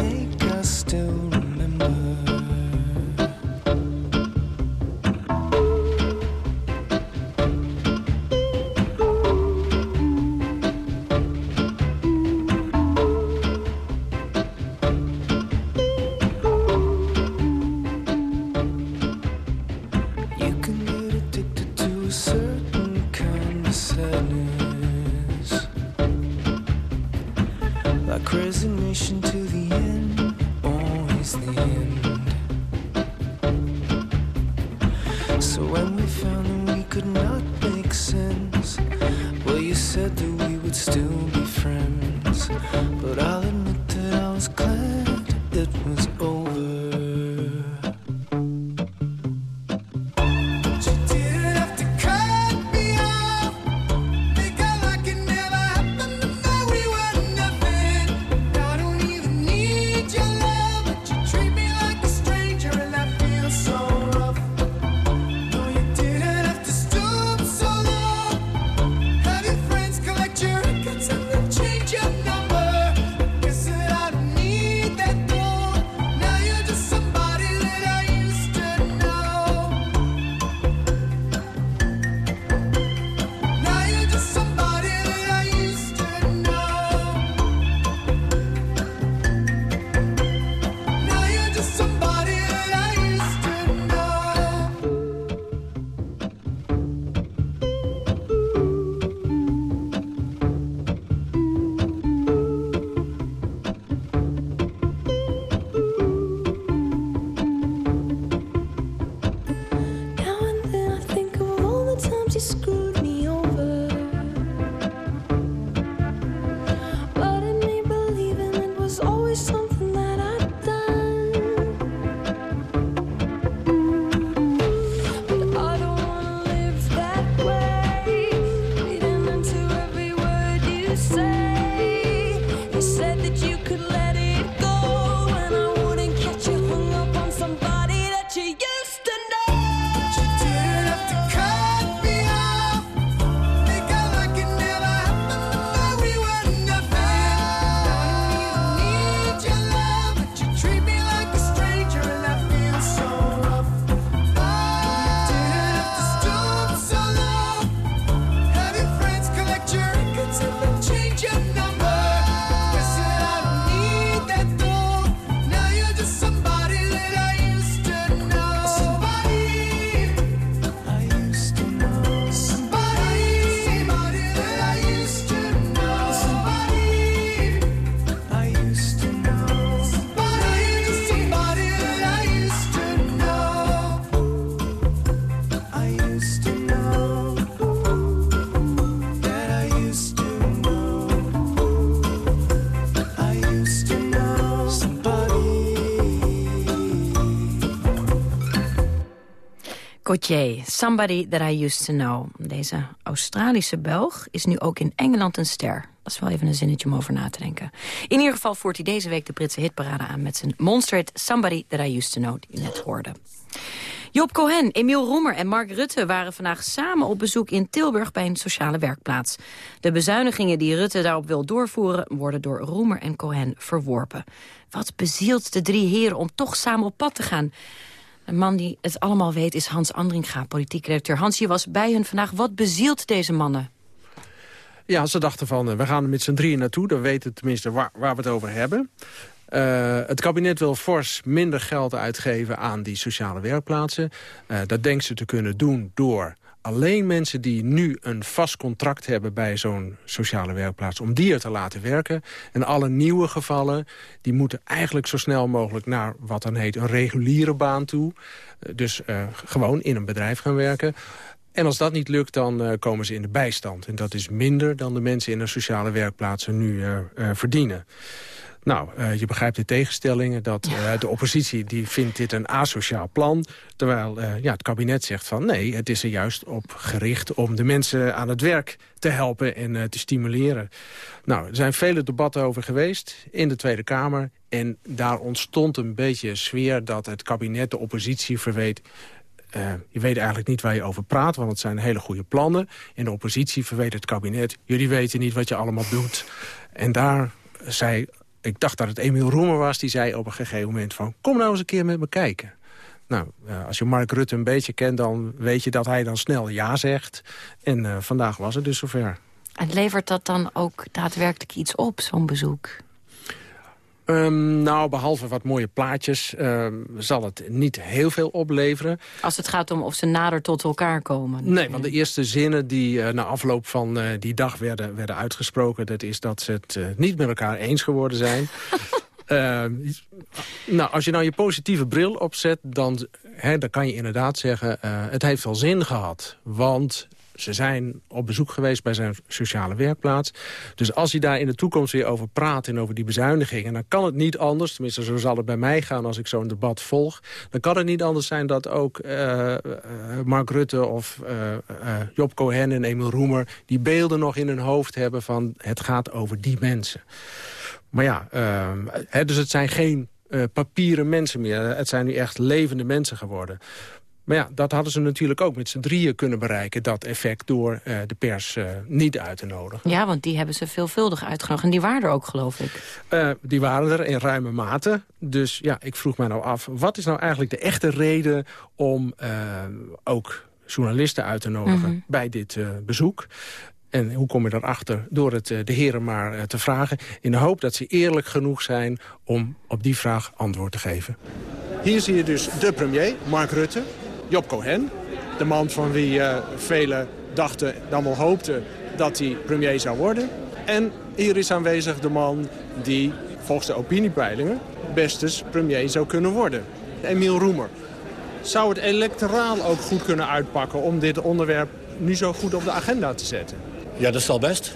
Somebody That I Used To Know. Deze Australische Belg is nu ook in Engeland een ster. Dat is wel even een zinnetje om over na te denken. In ieder geval voert hij deze week de Britse hitparade aan... met zijn monster hit Somebody That I Used To Know, die u net hoorde. Job Cohen, Emiel Roemer en Mark Rutte waren vandaag samen op bezoek in Tilburg bij een sociale werkplaats. De bezuinigingen die Rutte daarop wil doorvoeren worden door Roemer en Cohen verworpen. Wat bezielt de drie heren om toch samen op pad te gaan? Een man die het allemaal weet is Hans Andringa, politiek redacteur. Hans, je was bij hen vandaag. Wat bezielt deze mannen? Ja, ze dachten van, eh, we gaan er met z'n drieën naartoe. Dan weten we tenminste waar, waar we het over hebben. Eh, het kabinet wil fors minder geld uitgeven aan die sociale werkplaatsen. Eh, dat denkt ze te kunnen doen door alleen mensen die nu een vast contract hebben... bij zo'n sociale werkplaats, om die er te laten werken. En alle nieuwe gevallen, die moeten eigenlijk zo snel mogelijk... naar wat dan heet een reguliere baan toe. Eh, dus eh, gewoon in een bedrijf gaan werken. En als dat niet lukt, dan uh, komen ze in de bijstand. En dat is minder dan de mensen in de sociale werkplaatsen nu verdienen. Nou, uh, je begrijpt de tegenstellingen. Dat uh, de oppositie die vindt dit een asociaal plan. Terwijl uh, ja, het kabinet zegt van nee, het is er juist op gericht... om de mensen aan het werk te helpen en te stimuleren. Nou, er zijn vele debatten over geweest in de Tweede Kamer. En daar ontstond een beetje sfeer dat het kabinet de oppositie verweet... Uh, je weet eigenlijk niet waar je over praat, want het zijn hele goede plannen. En de oppositie verweet het kabinet. Jullie weten niet wat je allemaal doet. En daar zei, ik dacht dat het Emiel Roemer was... die zei op een gegeven moment van, kom nou eens een keer met me kijken. Nou, als je Mark Rutte een beetje kent, dan weet je dat hij dan snel ja zegt. En uh, vandaag was het dus zover. En levert dat dan ook daadwerkelijk iets op, zo'n bezoek? Um, nou, behalve wat mooie plaatjes um, zal het niet heel veel opleveren. Als het gaat om of ze nader tot elkaar komen? Nee, want de eerste zinnen die uh, na afloop van uh, die dag werden, werden uitgesproken... dat is dat ze het uh, niet met elkaar eens geworden zijn. Eh, nou, als je nou je positieve bril opzet, dan, hè, dan kan je inderdaad zeggen... eh, het heeft wel zin gehad, want ze zijn op bezoek geweest bij zijn sociale werkplaats. Dus als hij daar in de toekomst weer over praat en over die bezuinigingen... dan kan het niet anders, tenminste zo zal het bij mij gaan als ik zo'n debat volg... dan kan het niet anders zijn dat ook eh, eh, Mark Rutte of eh, Job Cohen en Emil Roemer... die beelden nog in hun hoofd hebben van het gaat over die mensen. Maar ja, dus het zijn geen papieren mensen meer. Het zijn nu echt levende mensen geworden. Maar ja, dat hadden ze natuurlijk ook met z'n drieën kunnen bereiken... dat effect door eh, de pers eh, niet uit te nodigen. Ja, want die hebben ze veelvuldig uitgenodigd. En die waren er ook, geloof ik. Eh, die waren er in ruime mate. Dus ja, ik vroeg mij nou af... wat is nou eigenlijk de echte reden om ook journalisten uit te nodigen... Mhm. bij dit eh, bezoek? En hoe kom je daarachter? Door het de heren maar te vragen... in de hoop dat ze eerlijk genoeg zijn om op die vraag antwoord te geven. Hier zie je dus de premier, Mark Rutte, Job Cohen. De man van wie eh, velen dachten, dan wel hoopten dat hij premier zou worden. En hier is aanwezig de man die volgens de opiniepeilingen bestes premier zou kunnen worden. Emiel Roemer. Zou het electoraal ook goed kunnen uitpakken om dit onderwerp nu zo goed op de agenda te zetten? Ja, dat zal best.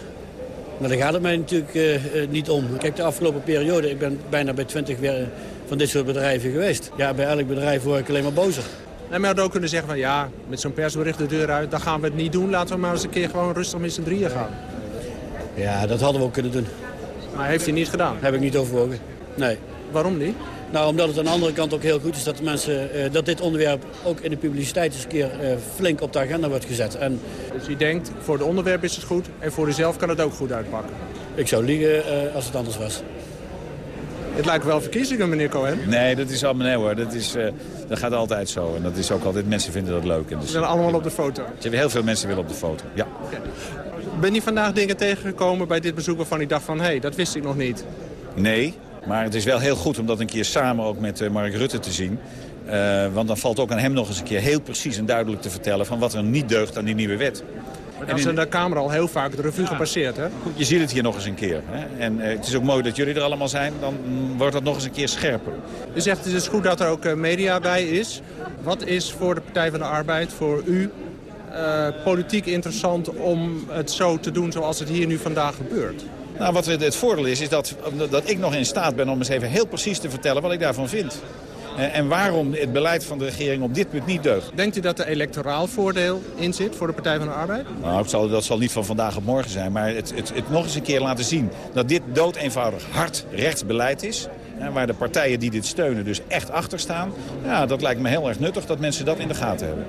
Maar daar gaat het mij natuurlijk eh, eh, niet om. Kijk, de afgelopen periode, ik ben bijna bij 20 weer van dit soort bedrijven geweest. Ja, bij elk bedrijf word ik alleen maar bozer. En men had ook kunnen zeggen van ja, met zo'n persbericht de deur uit, dan gaan we het niet doen. Laten we maar eens een keer gewoon rustig met z'n drieën gaan. Ja, dat hadden we ook kunnen doen. Maar heeft hij niet gedaan? Heb ik niet overwogen. Nee. Waarom niet? Nou, omdat het aan de andere kant ook heel goed is dat de mensen, eh, dat dit onderwerp ook in de publiciteit eens een keer eh, flink op de agenda wordt gezet. En Dus u denkt, voor het onderwerp is het goed en voor uzelf kan het ook goed uitpakken. ik zou liegen eh, als het anders was. Het lijkt wel verkiezingen, meneer Cohen. Nee, dat is allemaal nee hoor. Dat, is, eh, dat gaat altijd zo. En dat is ook altijd, mensen vinden dat leuk. En dus, Ze zijn allemaal op de foto. Ze heel veel mensen willen op de foto. Ja. Ben je vandaag dingen tegengekomen bij dit bezoek waarvan u dacht van... hé, hey, dat wist ik nog niet? Nee, maar het is wel heel goed om dat een keer samen ook met eh, Mark Rutte te zien. Eh, want dan valt ook aan hem nog eens een keer heel precies en duidelijk te vertellen... van wat er niet deugt aan die nieuwe wet. Maar is in de Kamer al heel vaak de revue gepasseerd, hè? Goed, je ziet het hier nog eens een keer. Hè? En eh, het is ook mooi dat jullie er allemaal zijn. Dan mm, wordt dat nog eens een keer scherper. U zegt het is goed dat er ook eh, media bij is. Wat is voor de Partij van de Arbeid, voor u, eh, politiek interessant om het zo te doen zoals het hier nu vandaag gebeurt? Nou, wat het het voordeel is, is dat, dat ik nog in staat ben om eens even heel precies te vertellen wat ik daarvan vind. Eh, En waarom het beleid van de regering op dit punt niet deugt. Denkt u dat er electoraal voordeel in zit voor de Partij van de Arbeid? Nou, het zal, dat zal niet van vandaag op morgen zijn. Maar het, het, het nog eens een keer laten zien dat dit doodeenvoudig hard rechtsbeleid is. waar de partijen die dit steunen dus echt achter staan. Ja, dat lijkt me heel erg nuttig dat mensen dat in de gaten hebben.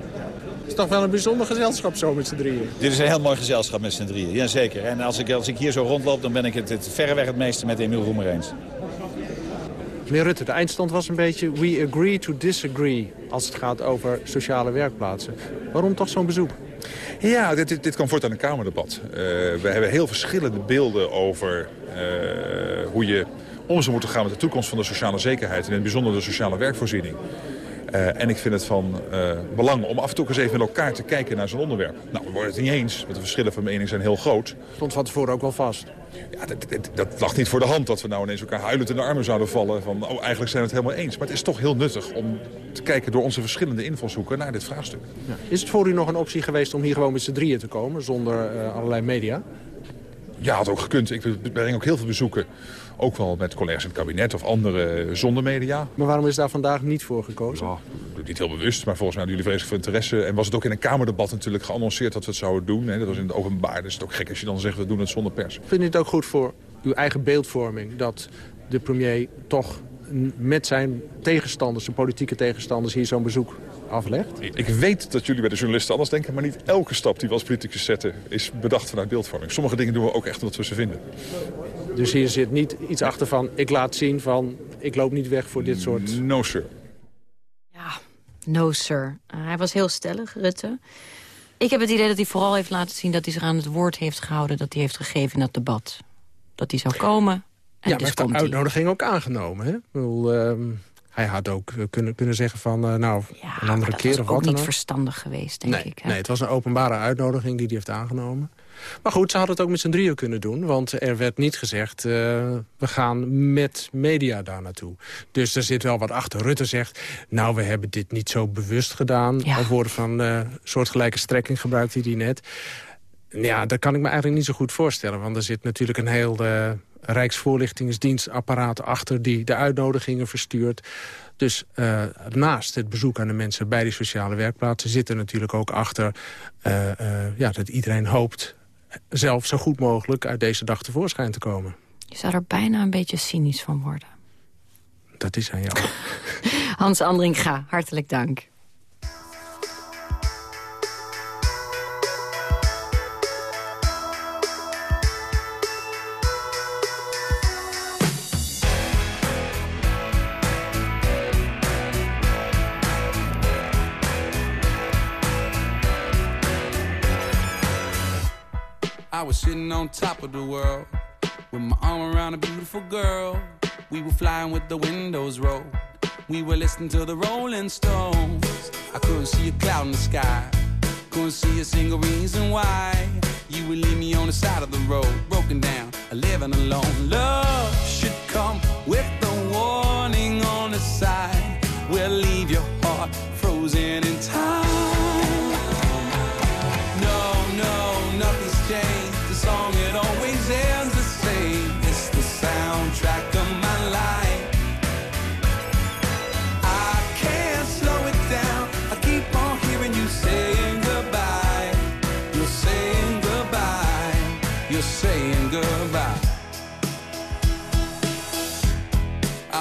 Het is toch wel een bijzonder gezelschap zo met z'n drieën. Dit is een heel mooi gezelschap met z'n drieën. Jazeker. En als ik, als ik hier zo rondloop, dan ben ik het, het verreweg het meeste met Emiel Roemer eens. Meneer Rutte, de eindstand was een beetje we agree to disagree als het gaat over sociale werkplaatsen. Waarom toch zo'n bezoek? Ja, dit, dit, dit kan voortaan een Kamerdebat. Eh, we hebben heel verschillende beelden over eh, hoe je om zou moeten gaan met de toekomst van de sociale zekerheid... en in het bijzonder de sociale werkvoorziening. Eh, en ik vind het van belang om af en toe eens even met elkaar te kijken naar zo'n onderwerp. Nou, we worden het niet eens, want de verschillen van mening zijn heel groot. Stond van tevoren ook wel vast. Ja, dat, dat, dat lag niet voor de hand dat we nou ineens elkaar huilend in de armen zouden vallen. Van, oh, eigenlijk zijn we het helemaal eens. Maar het is toch heel nuttig om te kijken door onze verschillende invalshoeken naar dit vraagstuk. Is het voor u nog een optie geweest om hier gewoon met z'n drieën te komen, zonder eh, allerlei media? Ja, had ook gekund. Ik breng ook heel veel bezoeken. Ook wel met collega's in het kabinet of andere zonder media. Maar waarom is daar vandaag niet voor gekozen? Ja, niet heel bewust, maar volgens mij hadden jullie vreselijk veel interesse. En was het ook in een Kamerdebat natuurlijk geannonceerd dat we het zouden doen. Hè? Dat was in het openbaar. Dus het is ook gek als je dan zegt we doen het zonder pers. Vindt u het ook goed voor uw eigen beeldvorming dat de premier toch met zijn tegenstanders, zijn politieke tegenstanders, hier zo'n bezoek aflegt? Ik weet dat jullie bij de journalisten anders denken, maar niet elke stap die we als politicus zetten is bedacht vanuit beeldvorming. Sommige dingen doen we ook echt omdat we ze vinden. Dus hier zit niet iets achter van, ik laat zien van, ik loop niet weg voor dit soort... No, sir. No, sir. Uh, hij was heel stellig, Rutte. Ik heb het idee dat hij vooral heeft laten zien dat hij zich aan het woord heeft gehouden... dat hij heeft gegeven in dat debat. Dat hij zou komen. En ja, maar dus heeft de uitnodiging ook aangenomen. Hè? Ik bedoel, ehm, Hij had ook eh, kunnen, kunnen zeggen van, eh, nou, een andere dat keer was of ook wat dan niet ook. verstandig geweest, denk nee, ik. hè? nee, het was een openbare uitnodiging die hij heeft aangenomen. Maar goed, ze hadden het ook met z'n drieën kunnen doen. Want er werd niet gezegd, eh, we gaan met media daar naartoe. Dus er zit wel wat achter. Rutte zegt, nou, we hebben dit niet zo bewust gedaan. Ja. Of woorden van eh, soortgelijke strekking gebruikt hij die net. Ja, dat kan ik me eigenlijk niet zo goed voorstellen. Want er zit natuurlijk een heel eh, Rijksvoorlichtingsdienstapparaat achter... die de uitnodigingen verstuurt. Dus naast het bezoek aan de mensen bij die sociale werkplaatsen... zit er natuurlijk ook achter ja, dat iedereen hoopt... zelf zo goed mogelijk uit deze dag tevoorschijn te komen. Je zou er bijna een beetje cynisch van worden. Dat is aan jou. Hans Andringa, hartelijk dank. Sitting on top of the world with my arm around a beautiful girl. We were flying with the windows rolled. We were listening to the Rolling Stones. I couldn't see a cloud in the sky. Couldn't see a single reason why you would leave me on the side of the road, broken down, living alone. Love should come with the warning on the side. We'll leave your heart frozen in time.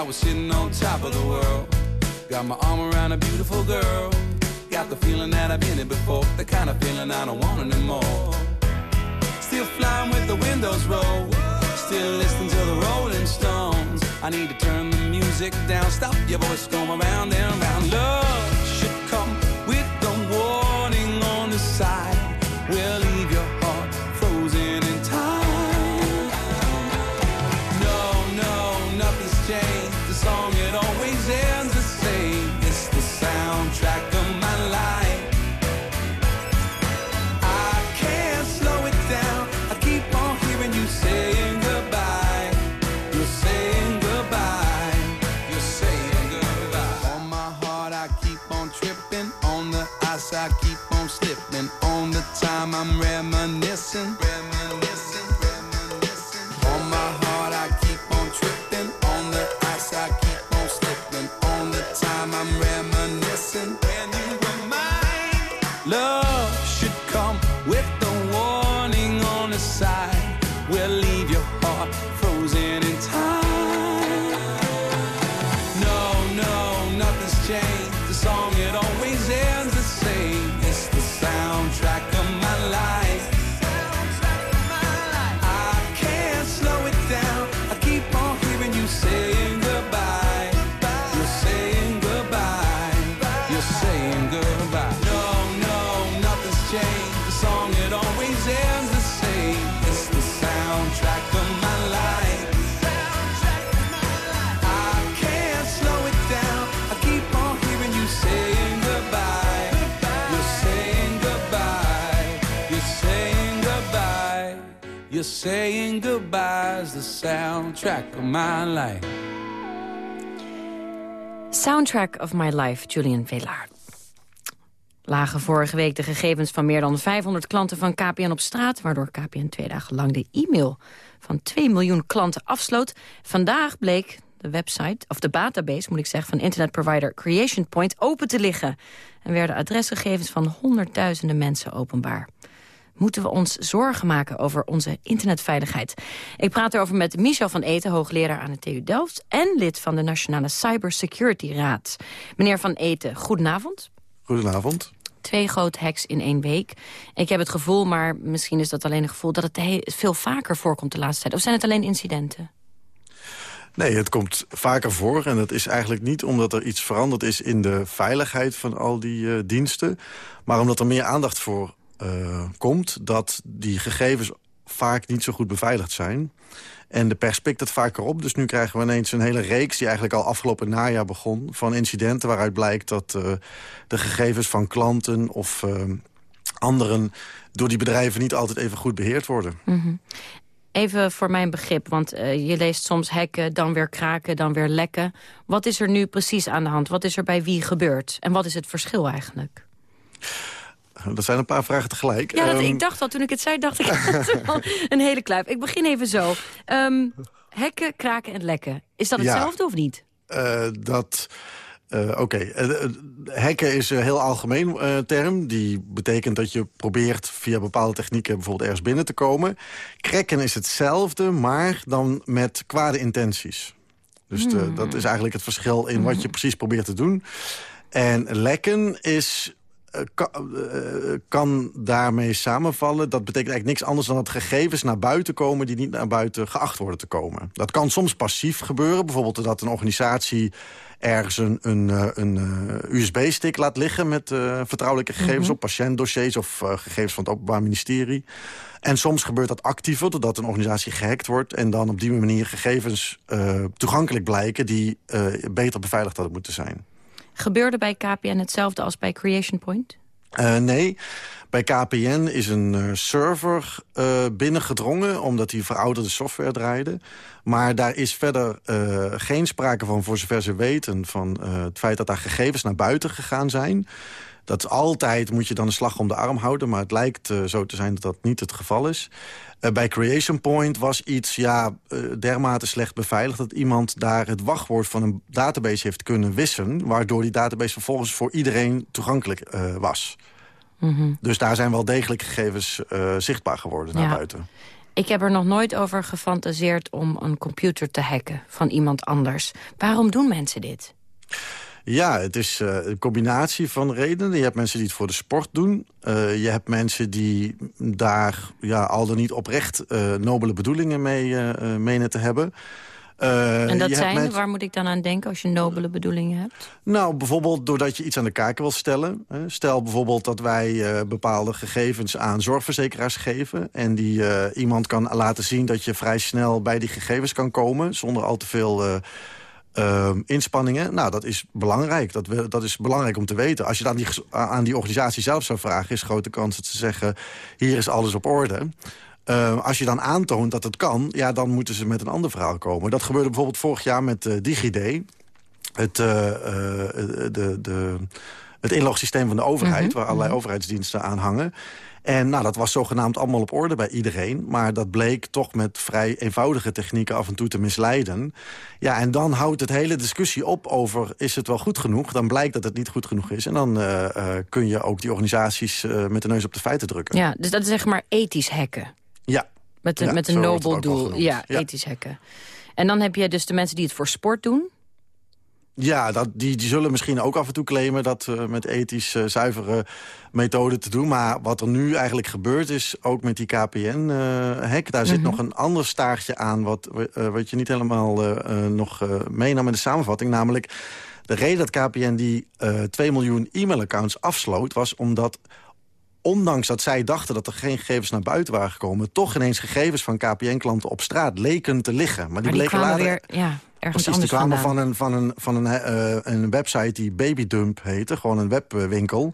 Was sitting on top of the world. Got my arm around a beautiful girl. Got the feeling that I've been it before. The kind of feeling I don't want anymore. Still flying with the windows rolled. Still listening to the Rolling Stones. I need to turn the music down. Stop your voice going around and round. Love should come aquí. You're saying goodbye is the soundtrack of my life. Soundtrack of My Life, Julian Velaar. Lagen vorige week de gegevens van meer dan 500 klanten van KPN op straat... waardoor KPN twee dagen lang de e-mail van 2 miljoen klanten afsloot. Vandaag bleek de website, of de database moet ik zeggen... van internetprovider Creation Point open te liggen. En werden adresgegevens van honderdduizenden mensen openbaar. Moeten we ons zorgen maken over onze internetveiligheid? Ik praat erover met Michel van Eten, hoogleraar aan de TU Delft... en lid van de Nationale Cybersecurity Raad. Meneer van Eten, goedenavond. Goedenavond. Twee grote hacks in één week. Ik heb het gevoel, maar misschien is dat alleen een gevoel... dat het he- veel vaker voorkomt de laatste tijd. Of zijn het alleen incidenten? Nee, het komt vaker voor. En dat is eigenlijk niet omdat er iets veranderd is in de veiligheid van al die eh, diensten. Maar omdat er meer aandacht voor eh, komt dat die gegevens vaak niet zo goed beveiligd zijn. En de pers pikt het vaker op. Dus nu krijgen we ineens een hele reeks die eigenlijk al afgelopen najaar begon... van incidenten waaruit blijkt dat eh, de gegevens van klanten of eh, anderen... door die bedrijven niet altijd even goed beheerd worden. Mhm. Even voor mijn begrip, want je leest soms hacken, dan weer kraken, dan weer lekken. Wat is er nu precies aan de hand? Wat is er bij wie gebeurd? En wat is het verschil eigenlijk? Dat zijn een paar vragen tegelijk. Ja, dat, Ehm, ik dacht al, toen ik het zei, dacht ik een hele kluif. Ik begin even zo. Ehm hacken, kraken en lekken. Is dat Ja. hetzelfde of niet? Eh, dat... eh, Oké, Eh, eh, hacken is een heel algemeen term. Die betekent dat je probeert via bepaalde technieken bijvoorbeeld ergens binnen te komen. Cracken is hetzelfde, maar dan met kwade intenties. Dus de- Hmm. dat is eigenlijk het verschil in wat je precies probeert te doen. En lekken is... eh, eh, kan daarmee samenvallen. Dat betekent eigenlijk niks anders dan dat gegevens naar buiten komen... die niet naar buiten geacht worden te komen. Dat kan soms passief gebeuren. Bijvoorbeeld dat een organisatie ergens een, een, eh, een USB-stick laat liggen... met vertrouwelijke gegevens Mhm. op patiëntdossiers... of gegevens van het Openbaar Ministerie. En soms gebeurt dat actiever, doordat een organisatie gehackt wordt... en dan op die manier gegevens toegankelijk blijken... die beter beveiligd hadden moeten zijn. Gebeurde bij KPN hetzelfde als bij Creation Point? Eh, nee, bij KPN is een eh, server eh, binnengedrongen... omdat die verouderde software draaide. Maar daar is verder geen sprake van, voor zover ze weten... van het feit dat daar gegevens naar buiten gegaan zijn. Dat altijd, moet je dan een slag om de arm houden... maar het lijkt eh, zo te zijn dat dat niet het geval is. Eh, bij Creation Point was iets ja, eh, dermate slecht beveiligd... dat iemand daar het wachtwoord van een database heeft kunnen wissen... waardoor die database vervolgens voor iedereen toegankelijk was. Mhm. Dus daar zijn wel degelijk gegevens zichtbaar geworden naar Ja. buiten. Ik heb er nog nooit over gefantaseerd om een computer te hacken van iemand anders. Waarom doen mensen dit? Ja, het is eh, een combinatie van redenen. Je hebt mensen die het voor de sport doen. Eh, je hebt mensen die daar ja, al dan niet oprecht eh, nobele bedoelingen mee eh, menen te hebben. En dat zijn, mensen- waar moet ik dan aan denken als je nobele bedoelingen hebt? Nou, bijvoorbeeld doordat je iets aan de kaak wil stellen. Stel bijvoorbeeld dat wij bepaalde gegevens aan zorgverzekeraars geven... en die iemand kan laten zien dat je vrij snel bij die gegevens kan komen... zonder al te veel eh, eh, inspanningen. Nou, dat is belangrijk. Dat, we, dat is belangrijk om te weten. Als je dat aan die, aan die organisatie zelf zou vragen... is grote kans dat ze zeggen, hier is alles op orde... Eh, als je dan aantoont dat het kan, ja, dan moeten ze met een ander verhaal komen. Dat gebeurde bijvoorbeeld vorig jaar met eh, DigiD. Het, eh, eh, de, de, het inlogsysteem van de overheid... Mhm, waar allerlei overheidsdiensten aan hangen. En nou, dat was zogenaamd allemaal op orde bij iedereen. Maar dat bleek toch met vrij eenvoudige technieken af en toe te misleiden. Ja, en dan houdt het hele discussie op over... is het wel goed genoeg? Dan blijkt dat het niet goed genoeg is. En dan eh, eh, kun je ook die organisaties eh, met de neus op de feiten drukken. Ja, dus dat is zeg maar ethisch hacken. Ja. Met, een Ja, met een nobel doel. Ja. ethisch hacken. En dan heb je dus de mensen die het voor sport doen. Ja, dat, die, die zullen misschien ook af en toe claimen... dat eh, met ethisch eh, zuivere methoden te doen. Maar wat er nu eigenlijk gebeurt is, ook met die KPN-hack... daar zit Mhm. nog een ander staartje aan... wat, eh, wat je niet helemaal eh, eh, nog eh, meenam in de samenvatting. Namelijk, de reden dat KPN die eh 2 miljoen e-mailaccounts afsloot... was omdat ondanks dat zij dachten dat er geen gegevens naar buiten waren gekomen... toch ineens gegevens van KPN-klanten op straat leken te liggen. Maar die, Maar die bleken later... weer ja, ergens Precies, die anders kwamen van, een, van, een, van een, eh, een website die Babydump heette. Gewoon een webwinkel.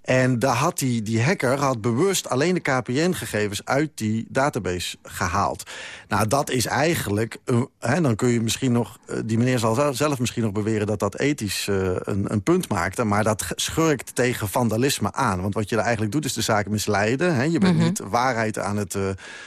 En daar had die, die hacker had bewust alleen de KPN-gegevens uit die database gehaald. Nou, dat is eigenlijk... hè, dan kun je misschien nog... eh, die meneer zal zelf- misschien nog beweren dat dat ethisch eh, een, een punt maakte. Maar dat schurkt tegen vandalisme aan. Want wat je daar eigenlijk doet is de zaak misleiden. Hè. Je bent Mhm. niet waarheid aan het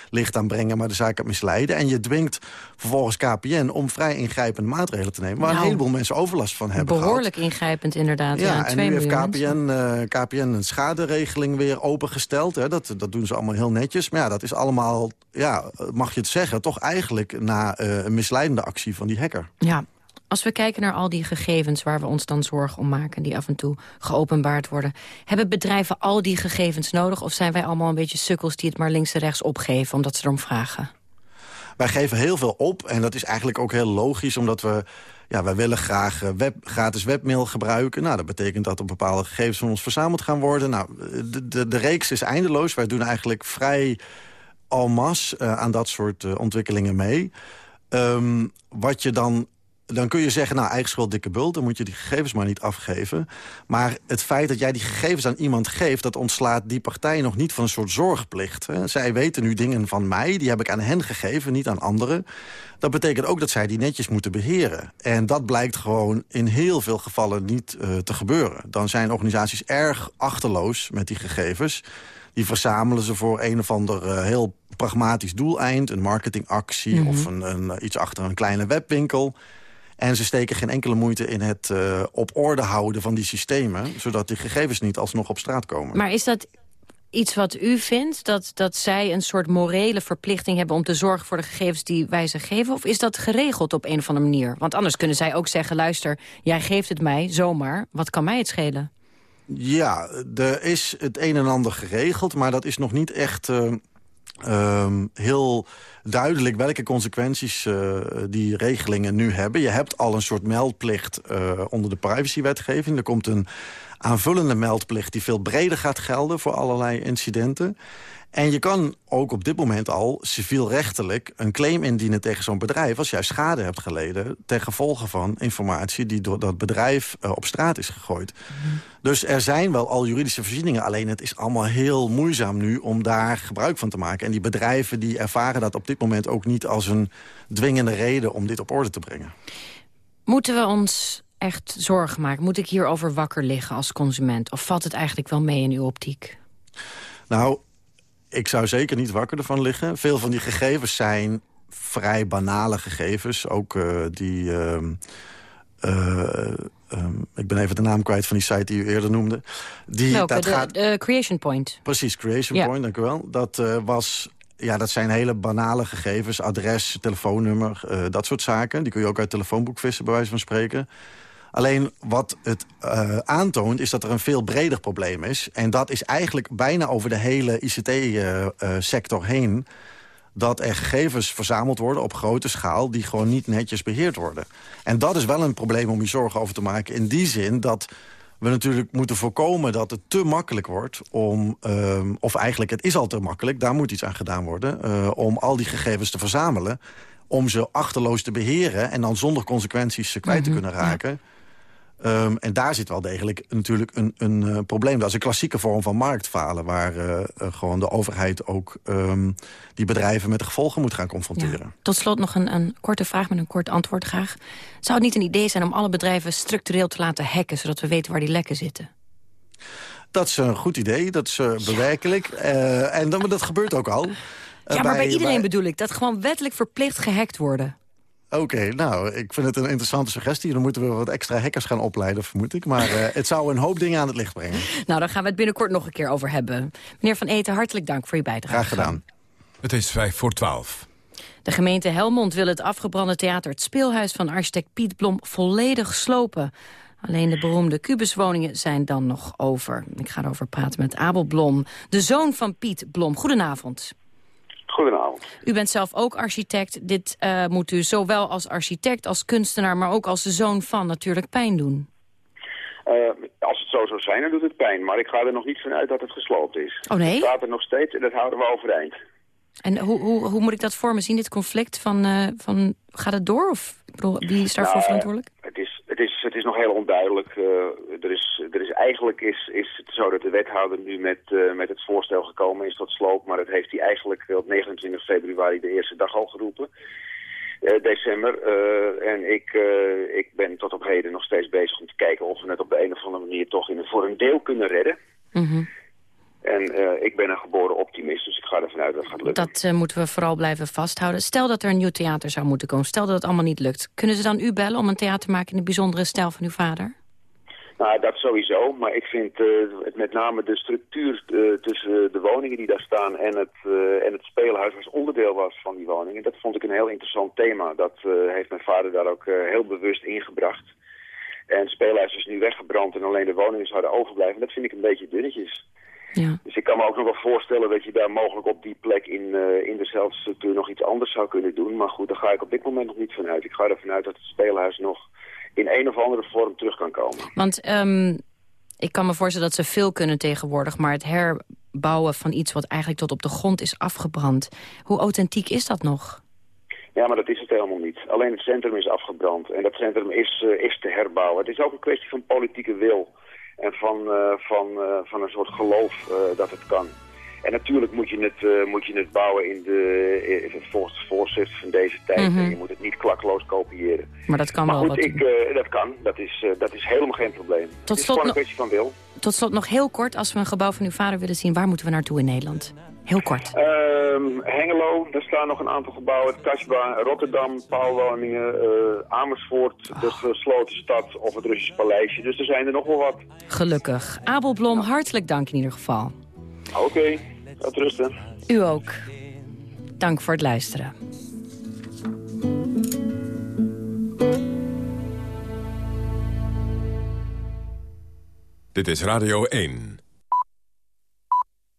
licht aanbrengen, maar de zaak aan misleiden. En je dwingt vervolgens KPN om vrij ingrijpende maatregelen te nemen... waar Nou, een heleboel mensen overlast van hebben gehad. Behoorlijk ingrijpend inderdaad. Ja, Ja, en nu heeft mensen. KPN, eh, KPN een schaderegeling weer opengesteld. Hè. Dat, dat doen ze allemaal heel netjes. Maar ja, dat is allemaal, ja, mag je het zeggen... toch eigenlijk na eh, een misleidende actie van die hacker. Ja, als we kijken naar al die gegevens waar we ons dan zorgen om maken... die af en toe geopenbaard worden... hebben bedrijven al die gegevens nodig... of zijn wij allemaal een beetje sukkels die het maar links en rechts opgeven... omdat ze erom vragen? Wij geven heel veel op en dat is eigenlijk ook heel logisch... omdat we, ja, wij willen graag eh, web, gratis webmail gebruiken. Nou, dat betekent dat er bepaalde gegevens van ons verzameld gaan worden. Nou, de, de, de reeks is eindeloos. Wij doen eigenlijk vrij en masse eh, aan dat soort eh, ontwikkelingen mee. Ehm, wat je dan... Dan kun je zeggen, nou, eigen schuld, dikke bult... dan moet je die gegevens maar niet afgeven. Maar het feit dat jij die gegevens aan iemand geeft... dat ontslaat die partij nog niet van een soort zorgplicht. Hè. Zij weten nu dingen van mij, die heb ik aan hen gegeven, niet aan anderen. Dat betekent ook dat zij die netjes moeten beheren. En dat blijkt gewoon in heel veel gevallen niet eh, te gebeuren. Dan zijn organisaties erg achterloos met die gegevens... Die verzamelen ze voor een of ander eh, heel pragmatisch doeleind. Een marketingactie Mhm. of een, een, iets achter een kleine webwinkel. En ze steken geen enkele moeite in het eh, op orde houden van die systemen... zodat die gegevens niet alsnog op straat komen. Maar is dat iets wat u vindt? Dat, dat zij een soort morele verplichting hebben... om te zorgen voor de gegevens die wij ze geven? Of is dat geregeld op een of andere manier? Want anders kunnen zij ook zeggen... luister, jij geeft het mij zomaar. Wat kan mij het schelen? Ja, er is het een en ander geregeld, maar dat is nog niet echt eh, ehm, heel duidelijk welke consequenties eh, die regelingen nu hebben. Je hebt al een soort meldplicht eh, onder de privacywetgeving. Er komt een aanvullende meldplicht die veel breder gaat gelden voor allerlei incidenten. En je kan ook op dit moment al civielrechtelijk een claim indienen tegen zo'n bedrijf... als jij schade hebt geleden ten gevolge van informatie die door dat bedrijf eh, op straat is gegooid. Dus er zijn wel al juridische voorzieningen, alleen het is allemaal heel moeizaam nu om daar gebruik van te maken. En die bedrijven die ervaren dat op dit moment ook niet als een dwingende reden om dit op orde te brengen. Moeten we ons echt zorgen maken? Moet ik hierover wakker liggen als consument? Of valt het eigenlijk wel mee in uw optiek? Nou, ik zou zeker niet wakker ervan liggen. Veel van die gegevens zijn vrij banale gegevens. Ook eh, die... ehm, eh, ehm, ik ben even de naam kwijt van die site die u eerder noemde. Die, Welke? dat De, gaat, de Creation Point. Precies, Creation Ja. Point, dank u wel. Dat eh, was... Ja, dat zijn hele banale gegevens. Adres, telefoonnummer, eh, dat soort zaken. Die kun je ook uit telefoonboek vissen, bij wijze van spreken. Alleen wat het eh, aantoont is dat er een veel breder probleem is. En dat is eigenlijk bijna over de hele ICT-sector heen... dat er gegevens verzameld worden op grote schaal... die gewoon niet netjes beheerd worden. En dat is wel een probleem om je zorgen over te maken. In die zin dat we natuurlijk moeten voorkomen dat het te makkelijk wordt om... ehm, of eigenlijk, het is al te makkelijk, daar moet iets aan gedaan worden... eh, om al die gegevens te verzamelen om ze achterloos te beheren... en dan zonder consequenties ze kwijt te kunnen raken. Ehm, en daar zit wel degelijk natuurlijk een, een eh, probleem. Dat is een klassieke vorm van marktfalen... waar eh, eh, gewoon de overheid ook ehm, die bedrijven met de gevolgen moet gaan confronteren. Tot slot nog een, een korte vraag met een kort antwoord graag. Zou het niet een idee zijn om alle bedrijven structureel te laten hacken... zodat we weten waar die lekken zitten? Dat is een goed idee, dat is bewerkelijk. En dan, dat gebeurt ook al. Ja, maar bij, iedereen bedoel ik. Dat gewoon wettelijk verplicht gehackt worden. Oké, nou, ik vind het een interessante suggestie. Dan moeten we wat extra hackers gaan opleiden, vermoed ik. Maar eh, het zou een hoop dingen aan het licht brengen. Nou, daar gaan we het binnenkort nog een keer over hebben. Meneer Van Eten, hartelijk dank voor uw bijdrage. Graag gedaan. Het is vijf voor twaalf. De gemeente Helmond wil het afgebrande theater... het speelhuis van architect Piet Blom volledig slopen. Alleen de beroemde kubuswoningen zijn dan nog over. Ik ga erover praten met Abel Blom, de zoon van Piet Blom. Goedenavond. Goedenavond. U bent zelf ook architect. Dit eh, moet u zowel als architect, als kunstenaar... maar ook als de zoon van natuurlijk pijn doen. Eh, als het zo zou zijn, dan doet het pijn. Maar ik ga er nog niet van uit dat het gesloopt is. Oh, nee? Het staat er nog steeds en dat houden we overeind. En hoe, hoe, hoe moet ik dat voor me zien, dit conflict? Van, eh, van, gaat het door? Of bedoel, wie is daarvoor Nou, verantwoordelijk? Het is, het is, het is nog heel onduidelijk. Eh, er is, er is, eigenlijk is, is het zo dat de wethouder nu met, eh, met het voorstel gekomen is tot sloop. Maar dat heeft hij eigenlijk op 29 februari de eerste dag al geroepen. December. En ik, ik ben tot op heden nog steeds bezig om te kijken of we het op de een of andere manier toch in, voor een deel kunnen redden. Mhm. En eh, ik ben een geboren optimist, dus ik ga ervan uit dat het gaat lukken. Dat eh, moeten we vooral blijven vasthouden. Stel dat er een nieuw theater zou moeten komen. Stel dat het allemaal niet lukt. Kunnen ze dan u bellen om een theater te maken in de bijzondere stijl van uw vader? Nou, dat sowieso. Maar ik vind eh, met name de structuur tussen de woningen die daar staan en het, en het speelhuis als onderdeel was van die woningen. Dat vond ik een heel interessant thema. Dat heeft mijn vader daar ook heel bewust ingebracht. En het speelhuis is nu weggebrand en alleen de woningen zouden overblijven. Dat vind ik een beetje dunnetjes. Ja. Dus ik kan me ook nog wel voorstellen dat je daar mogelijk op die plek in, eh, in dezelfde structuur nog iets anders zou kunnen doen. Maar goed, daar ga ik op dit moment nog niet van uit. Ik ga ervan uit dat het speelhuis nog in een of andere vorm terug kan komen. Want ehm, ik kan me voorstellen dat ze veel kunnen tegenwoordig... maar het bouwen van iets wat eigenlijk tot op de grond is afgebrand. Hoe authentiek is dat nog? Ja, maar dat is het helemaal niet. Alleen het centrum is afgebrand. En dat centrum is, eh, is te herbouwen. Het is ook een kwestie van politieke wil. En van, eh, van, eh, van een soort geloof eh, dat het kan. En natuurlijk moet je het, moet je het bouwen in de, in, volgens het voorschrift van deze tijd. Mhm. En je moet het niet klakloos kopiëren. Maar dat kan maar wel goed, wat. ik, dat kan. Dat is, dat is helemaal geen probleem. het is slot gewoon een kwestie van wil. Tot slot nog heel kort, als we een gebouw van uw vader willen zien... waar moeten we naartoe in Nederland? Heel kort. Ehm, Hengelo, daar staan nog een aantal gebouwen. Kasba, Rotterdam, paalwoningen, eh, Amersfoort, de gesloten stad of het Russisch Paleisje. Dus er zijn er nog wel wat. Gelukkig. Abel Blom, hartelijk dank in ieder geval. Oké, tot rusten. U ook. Dank voor het luisteren. Dit is Radio 1.